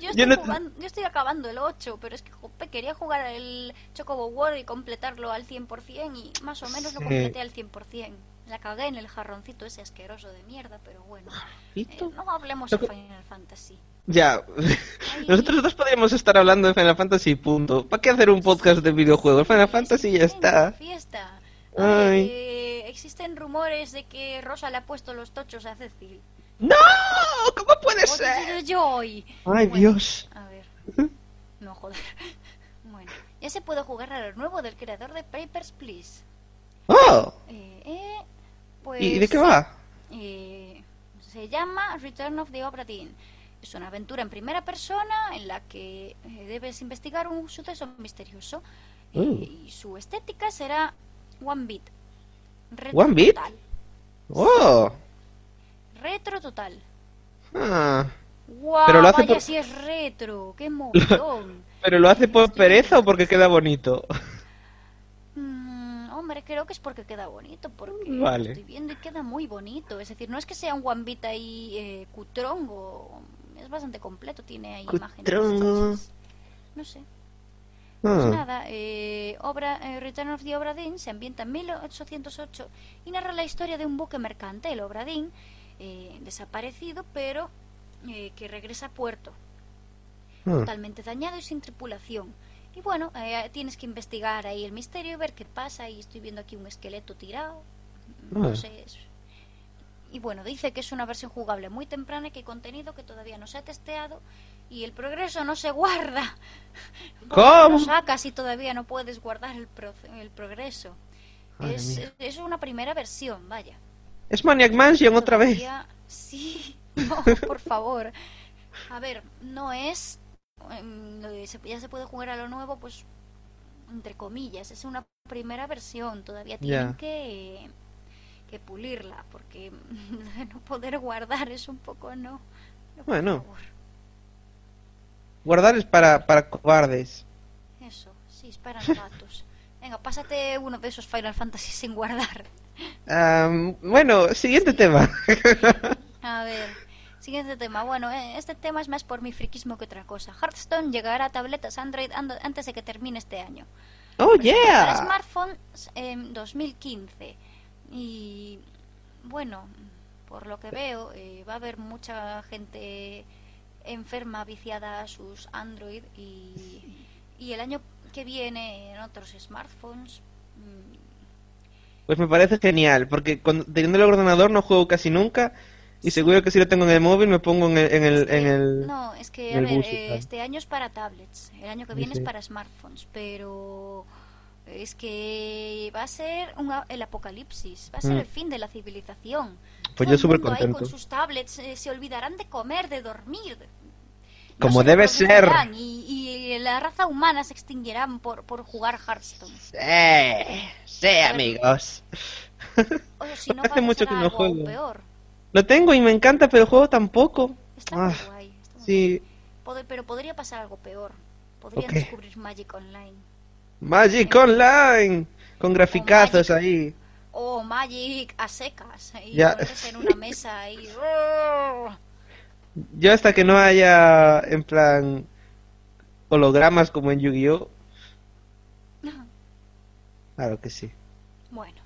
Yo yo estoy, no- jugando- yo estoy acabando el 8, pero es que jope, quería jugar el Chocobo War y completarlo al 100% y más o menos lo completé al 100%. La cagué en el jarroncito ese asqueroso de mierda, pero bueno. Eh, no hablemos de Final Fantasy. Ya. Nosotros dos podríamos estar hablando de Final Fantasy, punto. ¿Para qué hacer un podcast de videojuegos? Final Fantasy ya está. Fiesta. Ay. Eh, existen rumores de que Rosa le ha puesto los tochos a Cecil. ¡No! ¿Cómo puede ser? yo. Ay, Bueno, Dios. A ver. No, joder. Bueno, ya se puede jugar a lo nuevo del creador de Papers, Please. ¡Oh! Eh, eh, pues, ¿Y de qué va? eh, se llama Return of the Obra Dinn. Es una aventura en primera persona en la que eh, debes investigar un suceso misterioso. Eh, Uh. y su estética será One Beat. Retro ¿One beat? Total. ¡Oh! Retro total. Ah. ¡Guau! Pero lo hace vaya por- si es retro. ¡Qué molón! ¿Pero lo hace por pereza o porque queda bonito? Mm, hombre, creo que es porque queda bonito, porque Vale. lo estoy viendo y queda muy bonito. Es decir, no es que sea un one bit ahí eh, cutrongo, es bastante completo, tiene ahí imágenes. No sé. Pues Ah. nada, eh, obra, eh, Return of the Obra Dinn se ambienta en 1808 y narra la historia de un buque mercante, el Obra Dinn, eh, desaparecido, pero eh, que regresa a puerto Ah. totalmente dañado y sin tripulación. Y bueno, eh, tienes que investigar ahí el misterio ver qué pasa. Y estoy viendo aquí un esqueleto tirado. No Ah. sé. es- Y bueno, dice que es una versión jugable muy temprana y que hay contenido que todavía no se ha testeado. Y el progreso no se guarda. ¿Por qué ¿Cómo? Lo sacas y todavía no puedes guardar el, proce- el progreso. Es, es una primera versión, vaya. Es Maniac Mansion otra vez. Sí, no, por favor. A ver, no es. em, ya se puede jugar a lo nuevo, pues. Entre comillas, es una primera versión. Todavía tienen que. Que pulirla, porque no poder guardar es un poco no. No, Bueno. Guardar es para, para cobardes. Eso, sí, es para novatos. Venga, pásate uno de esos Final Fantasy sin guardar. Am, bueno, siguiente tema. A ver, siguiente tema. Bueno, eh, este tema es más por mi friquismo que otra cosa. Hearthstone llegará a tabletas Android antes de que termine este año. oh, Para yeah. smartphones en 2015. Y bueno, por lo que veo, eh, va a haber mucha gente enferma, viciada a sus Android y, y el año que viene en otros smartphones. mm, Pues me parece genial, porque con- teniendo el ordenador no juego casi nunca y seguro que si lo tengo en el móvil me pongo en el... En el, es que- en el... No, es que, a ver, bus eh, este año es para tablets, el año que viene sí. es para smartphones, pero es que va a ser un el apocalipsis, va a ser Mm. el fin de la civilización. Pues Todo yo súper mundo ahí contento. con sus tablets eh, se olvidarán de comer, de dormir. No Como se debe ser. Y, y la raza humana se extinguirán por, por jugar Hearthstone. Sí, sí, amigos. O si no, Hace mucho que no juego. peor. Lo tengo y me encanta, pero el juego tampoco. Está muy Ah, guay. está muy Sí, Pod- pero podría pasar algo peor. Podrían descubrir Magic Online. Magic Online, con graficazos Magic. ahí. O Magic a secas. Y Ya. en una mesa y... Yo hasta que no haya, en plan, hologramas como en Yu-Gi-Oh! Claro que sí. Bueno.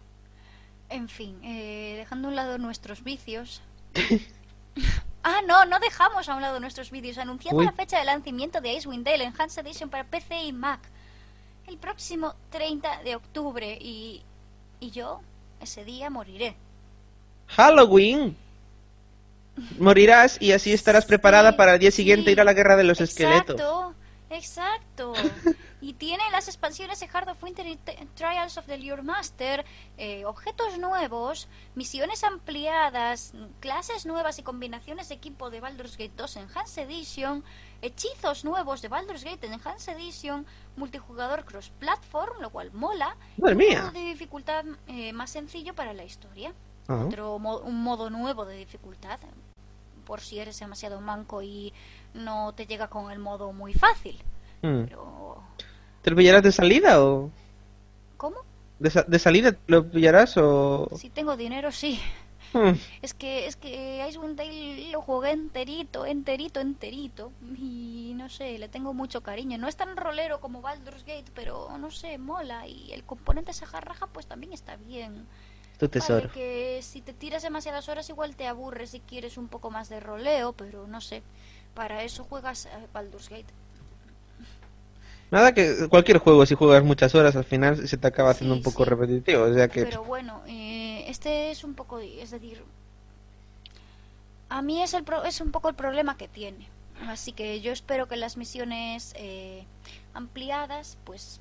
En fin, eh, dejando a un lado nuestros vicios... ah, no, no dejamos a un lado nuestros vídeos. Anunciando Uy. la fecha de lanzamiento de Icewind Dale Enhanced Edition para PC y Mac. El próximo 30 de octubre. Y, y yo, ese día, moriré. Halloween. Morirás y así estarás preparada Sí, para el día siguiente sí. ir a la guerra de los esqueletos. Exacto, exacto. y tiene las expansiones de Heart of Winter y Trials of the Lure Master, eh, objetos nuevos, misiones ampliadas, clases nuevas y combinaciones de equipo de Baldur's Gate 2 Enhanced Edition, hechizos nuevos de Baldur's Gate Enhanced Edition, multijugador cross-platform, lo cual mola, Madre y un mía. modo de dificultad eh, más sencillo para la historia Ah. otro mo- un modo nuevo de dificultad por si eres demasiado manco y no te llega con el modo muy fácil Mm. pero ¿Te lo pillarás de salida o...? ¿cómo? ¿De, sa- de salida lo pillarás o...? si tengo dinero sí Es que es que Icewind Dale lo jugué enterito enterito enterito y no sé le tengo mucho cariño no es tan rolero como Baldur's Gate pero no sé mola y el componente sajarraja pues también está bien Tu Vale, tesoro. que si te tiras demasiadas horas igual te aburres si quieres un poco más de roleo, pero no sé. Para eso juegas a Baldur's Gate. Nada que cualquier juego, si juegas muchas horas, al final se te acaba haciendo Sí, un poco sí. repetitivo. O sea que... Pero bueno, eh, este es un poco, es decir, a mí es, el pro- es un poco el problema que tiene. Así que yo espero que las misiones eh, ampliadas, pues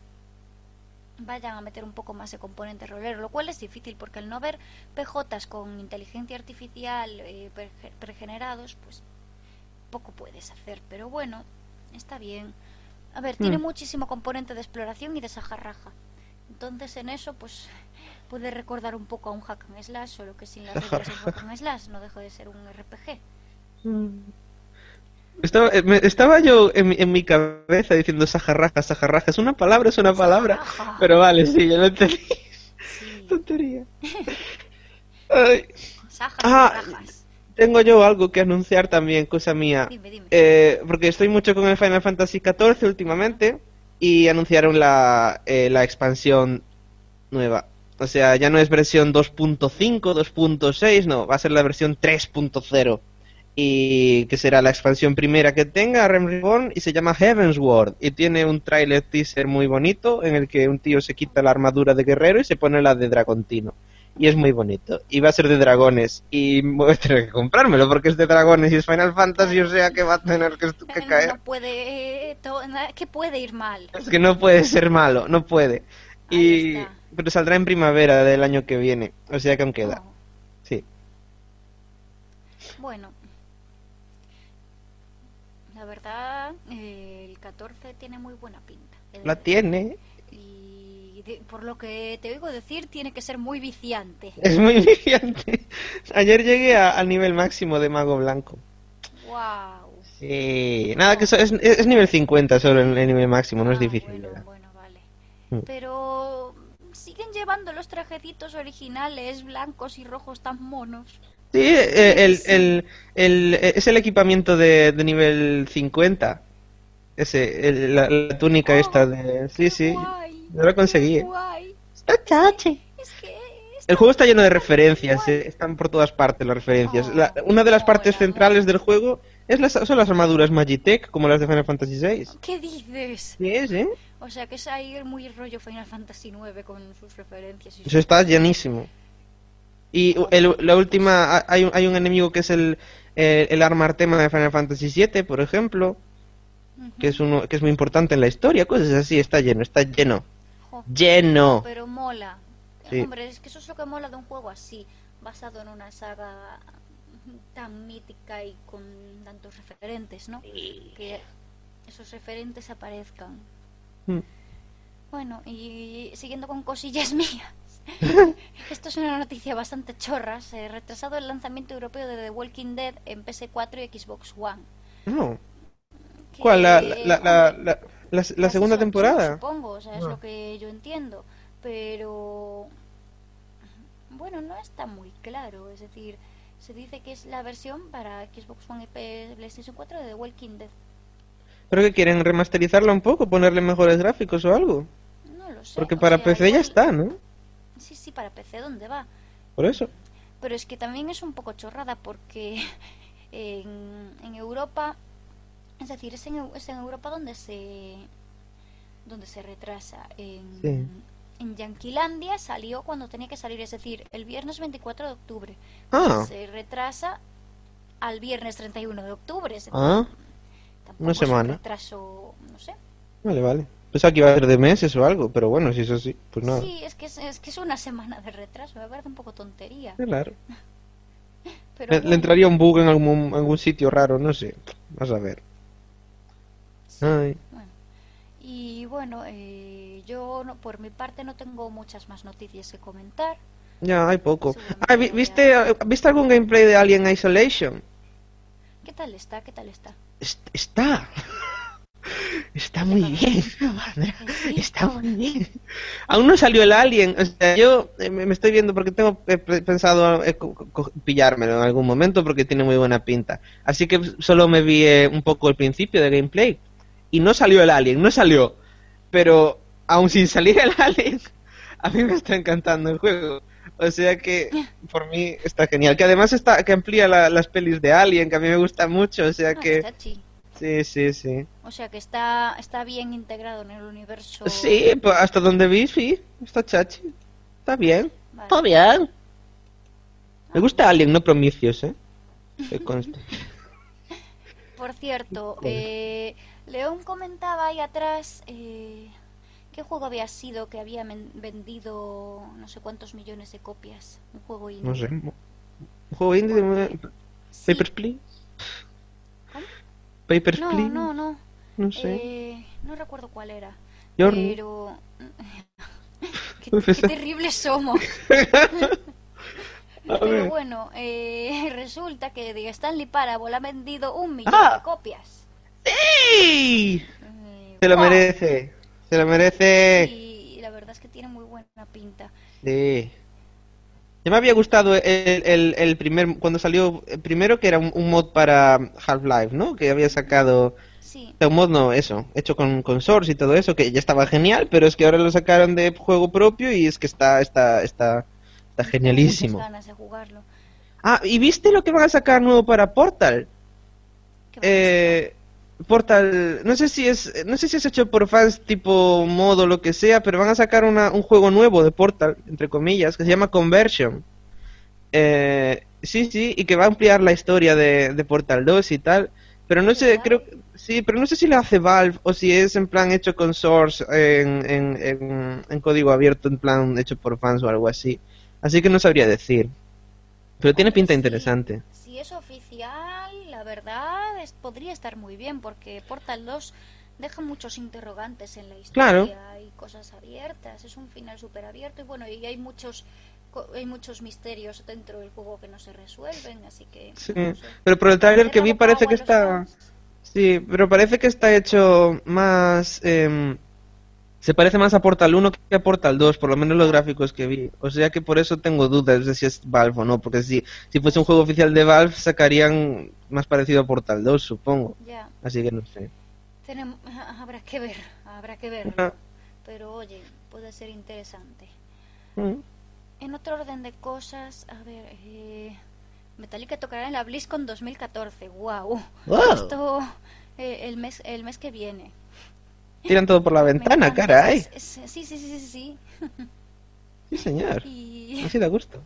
vayan a meter un poco más de componente rolero, lo cual es difícil porque al no ver PJs con inteligencia artificial eh, pregenerados, pues poco puedes hacer. Pero bueno, está bien. A ver, tiene Mm. muchísimo componente de exploración y de sajarraja. Entonces en eso, pues puede recordar un poco a un hack and slash, solo que sin las reglas de hack and slash, no deja de ser un RPG. Estaba, eh, me- estaba yo en, mi- en mi cabeza diciendo sajarraja, sajarraja. ¿Es una palabra? ¿Es una palabra? Sajarraja. Pero vale, sí, ya lo entendí. Sí, Tontería. Ay, sajas Ah, tengo yo algo que anunciar también, cosa mía. Dime, dime. Eh, porque estoy mucho con el Final Fantasy XIV últimamente y anunciaron la, eh, la expansión nueva. O sea, ya no es versión 2.5, 2.6, no, va a ser la versión 3.0. Y que será la expansión primera que tenga, Rem Reborn, y se llama Heavensward. Y tiene un trailer teaser muy bonito en el que un tío se quita la armadura de guerrero y se pone la de dragontino. Y es muy bonito. Y va a ser de dragones. Y voy a tener que comprármelo porque es de dragones y es Final Fantasy, o sea que va a tener que, que No caer. puede, eh, que puede ir mal. Es que no puede ser malo, no puede. Ahí Y está. Pero saldrá en primavera del año que viene, o sea que aún queda. Oh, Sí. Bueno, la verdad, eh, el 14 tiene muy buena pinta. de La tiene, Y de- por lo que te oigo decir, tiene que ser muy viciante. es muy brillante. Ayer llegué a- al nivel máximo de Mago Blanco. ¡Wow! Sí, nada, que eso es, es nivel 50 solo el, el nivel máximo, no es Ah, difícil. Bueno, bueno, vale. Mm. Pero los trajecitos originales blancos y rojos tan monos. Sí, eh, el, el, el- es el equipamiento de, de nivel 50. Ese, el- la, la túnica Oh, esta de... Sí, ¡Qué sí, guay! yo lo conseguí. ¡Qué eh. guay! Está chachi. Es que El juego está lleno de referencias, eh, están por todas partes las referencias. La- una de las partes centrales del juego es las, son las armaduras Magitech, como las de Final Fantasy VI. ¿Qué dices? Sí, sí. O sea que es ahí muy rollo Final Fantasy IX con sus referencias. Y Eso está llenísimo. Y el- la última, ha- hay un, hay un enemigo que es el, el, el arma Artema de Final Fantasy VII, por ejemplo, que es uno que es muy importante en la historia, cosas así, está lleno, está lleno. Jo, Lleno. Pero mola. Sí. Hombre, es que eso es lo que mola de un juego así, basado en una saga tan mítica y con tantos referentes, ¿no? Que esos referentes aparezcan. Mm. Bueno, y siguiendo con cosillas mías. Esto es una noticia bastante chorra. Se ha retrasado el lanzamiento europeo de The Walking Dead en PS4 y Xbox One. No. Que, ¿Cuál? ¿La, la, la, la, hombre, la- la- la la segunda temporada? supongo, o sea, es Ah. lo que yo entiendo. Pero. Bueno, no está muy claro. Es decir, se dice que es la versión para Xbox One y PlayStation 4 de The Walking Dead. ¿Pero que quieren remasterizarla un poco? ¿Ponerle mejores gráficos o algo? No lo sé. Porque para sea, PC ya está, ¿no? Sí, sí, para PC, ¿dónde va? Por eso. Pero es que también es un poco chorrada porque en, en Europa, es decir, es en, es en Europa donde se donde se retrasa. En, Sí. En Yanquilandia salió cuando tenía que salir, es decir, el viernes 24 de octubre. Ah. Se retrasa al viernes 31 de octubre. es decir, Ah, una semana. retraso, no sé. vale, vale. Pensaba que iba a ser de meses o algo, pero bueno, si es así, pues nada. Sí, es que es, es que es una semana de retraso, me parece un poco tontería. Claro. Pero Le, entraría un bug en algún, algún sitio raro, no sé. Vas a ver. sí. Ay. Bueno, y bueno, eh, yo no- por mi parte no tengo muchas más noticias que comentar. Ya, hay poco. Ah, vi- voy a- ¿viste, ¿viste algún gameplay de Alien Isolation? ¿Qué tal está? ¿Qué tal está? Es- Está. Está muy bien. Sí. Está muy bien. Aún no salió el Alien. O sea, yo eh, me estoy viendo porque tengo eh, pe- pensado eh, pillármelo en algún momento porque tiene muy buena pinta. Así que solo me vi eh, un poco el principio de gameplay. Y no salió el Alien, no salió. Pero aún sin salir el Alien, a mí me está encantando el juego. O sea que por mí está genial. Que además está que amplía la- las pelis de Alien, que a mí me gusta mucho. O sea Ah, que sí, sí, sí. O sea que está, está bien integrado en el universo. Sí, pues hasta donde vi, sí. Está chachi. Está bien. Vale. Está bien. Me gusta Alien, no Prometheus, ¿eh? Que conste. Por cierto, eh, León comentaba ahí atrás eh, qué juego había sido que había vendido no sé cuántos millones de copias. Un juego indie. No sé. Un juego indie de... Sí. Papers, Please. ¿Cómo? Papers, No, Please. no, no. No sé. Eh, no recuerdo cuál era. Journey. Pero. qué, qué terribles somos. Pero bueno, eh, resulta que The Stanley Parable ha vendido un millón Ah. de copias. ¡Sí! Eh, Se lo ¡guau! merece. Se lo merece. Y la verdad es que tiene muy buena pinta. Sí. Ya me había gustado el, el, el primer, cuando salió, el primero que era un, un mod para Half-Life, ¿no? Que había sacado, Sí, un mod no, eso, hecho con, con Source y todo eso, que ya estaba genial, pero es que ahora lo sacaron de juego propio y es que está, está, está, está genialísimo. muchas ganas de jugarlo. Ah, ¿y viste lo que van a sacar nuevo para Portal? ¿Qué van a Eh, Portal, no sé si es, no sé si es hecho por fans tipo modo lo que sea, pero van a sacar una, un juego nuevo de Portal, entre comillas, que se llama Conversion. Eh, sí, sí, y que va a ampliar la historia de, de Portal 2 y tal, pero no sé, creo, sí, pero no sé si lo hace Valve o si es en plan hecho con Source en, en, en, en código abierto, en plan hecho por fans o algo así. Así que no sabría decir. Pero tiene pinta interesante. Si es oficial, es, podría estar muy bien porque Portal 2 deja muchos interrogantes en la historia Claro. y cosas abiertas. Es un final súper abierto y bueno, y hay muchos hay muchos misterios dentro del juego que no se resuelven, así que Sí, no sé. pero por el trailer que vi parece que está... Sí, pero parece que está hecho más... em, se parece más a Portal 1 que a Portal 2, por lo menos los gráficos que vi. O sea que por eso tengo dudas de si es Valve o no, porque si, si fuese un juego oficial de Valve sacarían más parecido a Portal 2, supongo. Ya, Así que no sé. tenemos, habrá que ver, habrá que verlo. Ah. Pero oye, puede ser interesante. Mm. En otro orden de cosas, a ver, eh, Metallica tocará en la BlizzCon 2014. Wow. Wow. Esto eh, el mes el mes que viene. Tiran todo por la ventana, encanta, caray. es- es- sí, sí, sí, sí, sí. Sí, señor. Y, Así da gusto.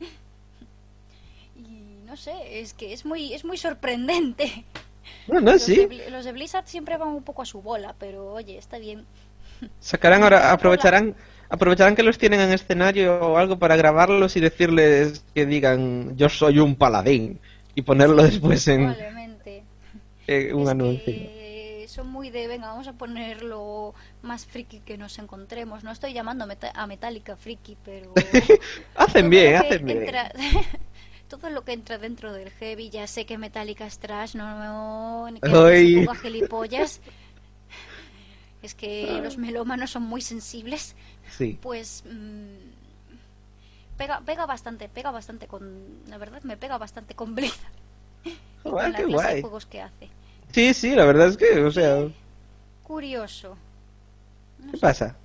y no sé, es que es muy es muy sorprendente. No, no, Los, de, sí. Bli- los de Blizzard siempre van un poco a su bola, pero oye, está bien. Sacarán ahora, aprovecharán, aprovecharán que los tienen en escenario o algo para grabarlos y decirles que digan yo soy un paladín y ponerlo después en, en un es anuncio. que son muy de, venga, vamos a ponerlo más friki que nos encontremos. No estoy llamando a, Meta- a Metallica friki, pero... hacen bien, hacen bien. entra- todo lo que entra dentro del heavy, ya sé que Metallica es trash, no, no que se ponga gilipollas. Es que los melómanos son muy sensibles. Sí. Pues mm, pega, pega bastante, pega bastante con, la verdad me pega bastante con Blizzard. Y Joder, con la clase de juegos que hace. Sí, sí, la verdad es que, o sea, Curioso. No ¿qué sé, pasa?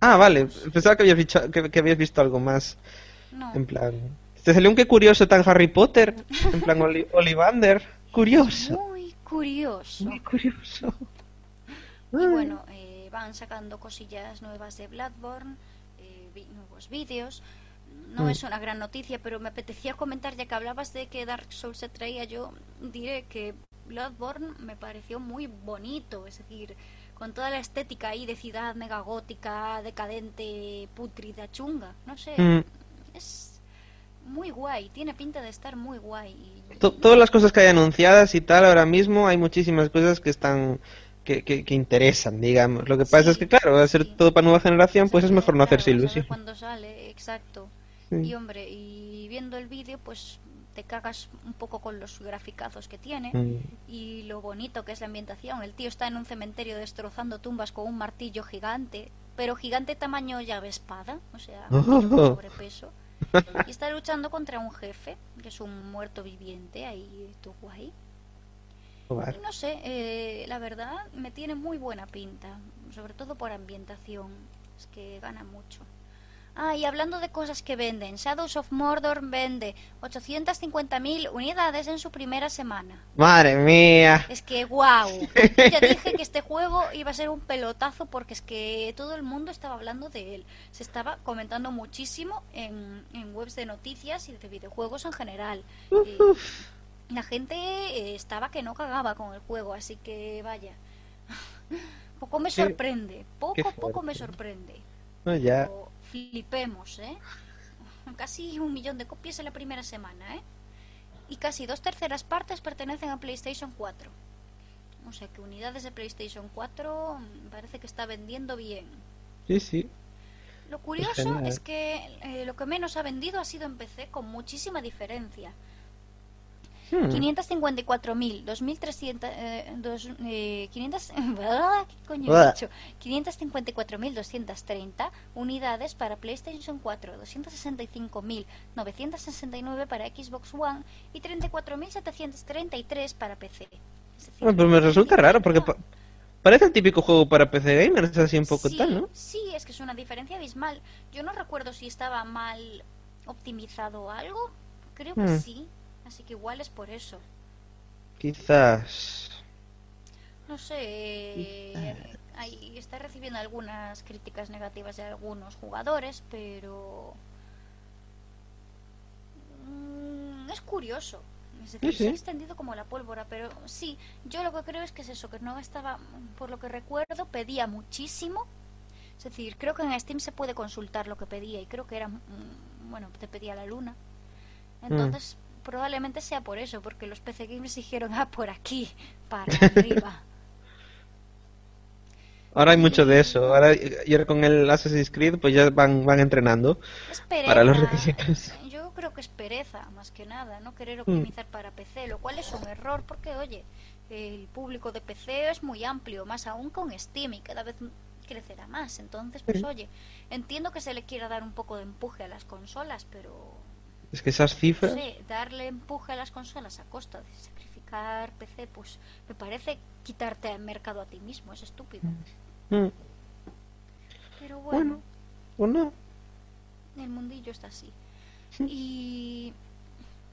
Ah, vale, pensaba que habías, dicho- que, que habías visto algo más, No. en plan... ¿Te salió un qué curioso tan Harry Potter? En plan Oli- Ollivander. Curioso. Muy curioso. Muy curioso. Y bueno, eh, van sacando cosillas nuevas de Bloodborne, eh, vi- nuevos vídeos. No Mm. es una gran noticia, pero me apetecía comentar, ya que hablabas de que Dark Souls se traía, yo diré que Bloodborne me pareció muy bonito, es decir, con toda la estética ahí de ciudad mega gótica, decadente, putrida, chunga, no sé, Mm. es muy guay, tiene pinta de estar muy guay. To- todas las cosas que hay anunciadas y tal ahora mismo hay muchísimas cosas que están que, que, que interesan digamos lo que pasa Sí, es que claro sí. todo para nueva generación Pues es mejor no claro, hacerse ilusión cuándo sale, exacto. Sí. Y hombre, y viendo el vídeo, pues te cagas un poco con los graficazos que tiene Mm. y lo bonito que es la ambientación. El tío está en un cementerio destrozando tumbas con un martillo gigante, pero gigante tamaño llave espada, o sea, sobrepeso. Y está luchando contra un jefe, que es un muerto viviente, ahí tu guay. Y no sé, eh, la verdad me tiene muy buena pinta, sobre todo por ambientación, es que gana mucho. Ah, y hablando de cosas que venden, Shadows of Mordor vende 850.000 unidades en su primera semana. madre mía Es que, wow. Ya dije que este juego iba a ser un pelotazo porque es que todo el mundo estaba hablando de él. Se estaba comentando muchísimo en, en webs de noticias y de videojuegos en general. Eh, la gente eh, estaba que no cagaba con el juego, así que vaya. Poco me sorprende, poco, poco me sorprende. No, ya flipemos, ¿eh? Casi un millón de copias en la primera semana, ¿eh? Y casi dos terceras partes pertenecen a PlayStation 4. O sea que unidades de PlayStation 4 mm, parece que está vendiendo bien. sí sí Lo curioso es que eh, lo que menos ha vendido ha sido en PC con muchísima diferencia. Hmm. 554.000, 2.300, eh, dos, eh, 500, ah, ¿qué coño he dicho? 554.230 unidades para PlayStation 4, 265.969 para Xbox One y 34.733 para PC. Es decir, Bueno, pues me resulta raro porque pa- parece el típico juego para PC gamers así un poco sí, tal ¿no? Sí, es que es una diferencia abismal. Yo no recuerdo si estaba mal optimizado o algo. Creo que Hmm. sí. Así que igual es por eso. quizás No sé, ahí está recibiendo algunas críticas negativas de algunos jugadores, pero mm, es curioso. Es decir, Sí, se ha extendido como la pólvora, pero sí, yo lo que creo es que es eso, que no estaba, por lo que recuerdo, pedía muchísimo. Es decir, creo que en Steam se puede consultar lo que pedía y creo que era, mm, bueno, te pedía la luna. Entonces, probablemente sea por eso, porque los PC Games dijeron, ah, por aquí, para arriba. ahora hay mucho de eso ahora y ahora con el Assassin's Creed pues ya van van entrenando Es pereza. para los requisitos Yo creo que es pereza, más que nada, no querer optimizar para PC, lo cual es un error, porque, oye, el público de PC es muy amplio, más aún con Steam y cada vez crecerá más. Entonces, pues Sí. oye, entiendo que se le quiera dar un poco de empuje a las consolas, pero Es que esas no cifras... sé, darle empuje a las consolas a costa de sacrificar PC, pues me parece quitarte el mercado a ti mismo, es estúpido. Mm, Pero bueno, Bueno, o no. el mundillo está así. Y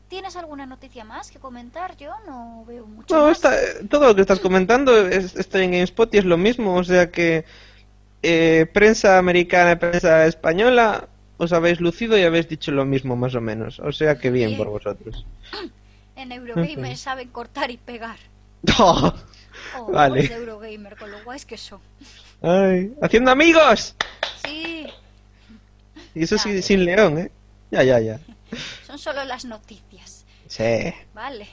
¿tienes alguna noticia más que comentar? Yo no veo mucho No, más. está- todo lo que estás comentando es- está en GameSpot y es lo mismo, o sea que eh, prensa americana y prensa española os habéis lucido y habéis dicho lo mismo más o menos, o sea que bien Bien. por vosotros. En Eurogamer saben cortar y pegar. Oh, Oh, Vale. de Eurogamer, con lo guays que son. ay, haciendo amigos. Sí, Y eso ya. sin León, ¿eh? Ya, ya, ya. son solo las noticias. Sí. Vale.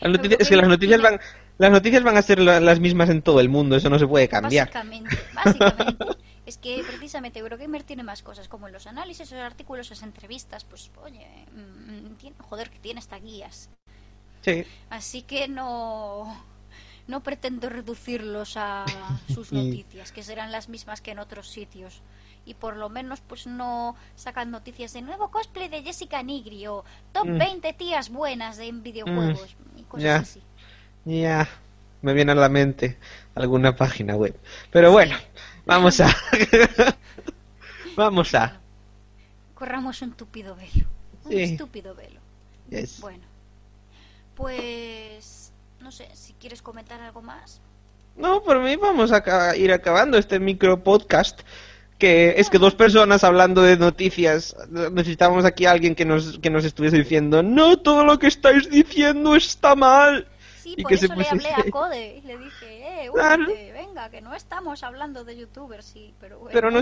Las noticias- es que las noticias van las noticias van a ser la- las mismas en todo el mundo, eso no se puede cambiar. Básicamente, básicamente. es que precisamente Eurogamer tiene más cosas, como los análisis, los artículos, las entrevistas. Pues, oye, mm, tiene- joder, que tiene hasta guías. Sí. Así que no, no pretendo reducirlos a sus noticias, que serán las mismas que en otros sitios. Y por lo menos pues no sacan noticias de nuevo cosplay de Jessica Nigri o top Mm. 20 tías buenas en videojuegos y cosas Ya. así. Ya, me viene a la mente alguna página web. Pero bueno, vamos a... vamos a... Corramos un tupido velo. Un Sí. estúpido velo. Yes. Bueno, pues no sé, si quieres comentar algo más. No, por mí vamos a ir acabando este micro podcast. Que es que dos personas hablando de noticias, necesitábamos aquí a alguien que nos, que nos estuviese diciendo, no, todo lo que estáis diciendo está mal. Sí, Y por que se le hablé a Code y le dije, eh, únete, venga, que no estamos hablando de youtubers, sí, pero, el Pero no.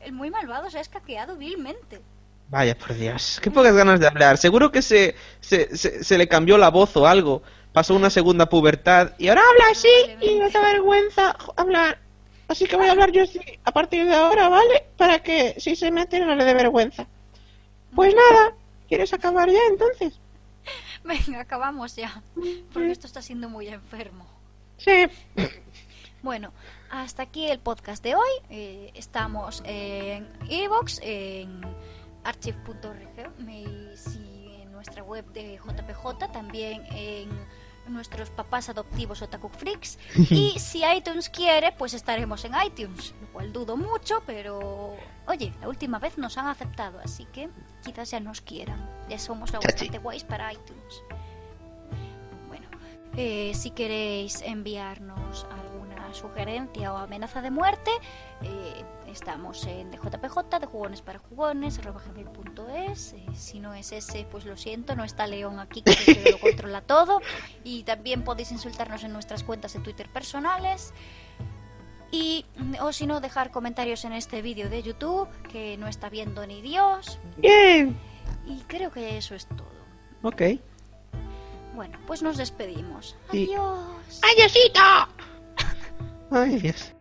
El muy malvado se ha escaqueado vilmente. Vaya, por Dios, qué pocas ganas de hablar. Seguro que se, se, se, se le cambió la voz o algo. Pasó una segunda pubertad y ahora habla así y no te vergüenza hablar. Así que voy a hablar yo así a partir de ahora, ¿vale? Para que si se mete no le dé vergüenza. Pues nada, ¿quieres acabar ya entonces? Venga, acabamos ya, porque esto está siendo muy enfermo. Sí. Bueno, hasta aquí el podcast de hoy. Eh, estamos en Evox, en archive.org, en nuestra web de JPJ, también en nuestros papás adoptivos Otaku Freaks. Y si iTunes quiere, pues estaremos en iTunes, lo cual dudo mucho, pero oye, la última vez nos han aceptado, así que quizás ya nos quieran. Ya somos Chachi. bastante guays para iTunes. Bueno, eh, si queréis enviarnos alguna sugerencia o amenaza de muerte, eh, estamos en DJPJ, de jugones para jugones, gmail.es. Eh, si no es ese, pues lo siento, no está León aquí que es el que lo controla todo. Y también podéis insultarnos en nuestras cuentas de Twitter personales. Y, mm, o si no, dejar comentarios en este vídeo de YouTube, que no está viendo ni Dios. Bien. Y creo que eso es todo. Ok. Bueno, pues nos despedimos. Sí. Adiós. ¡Adiosito! Oh, Ay, Dios.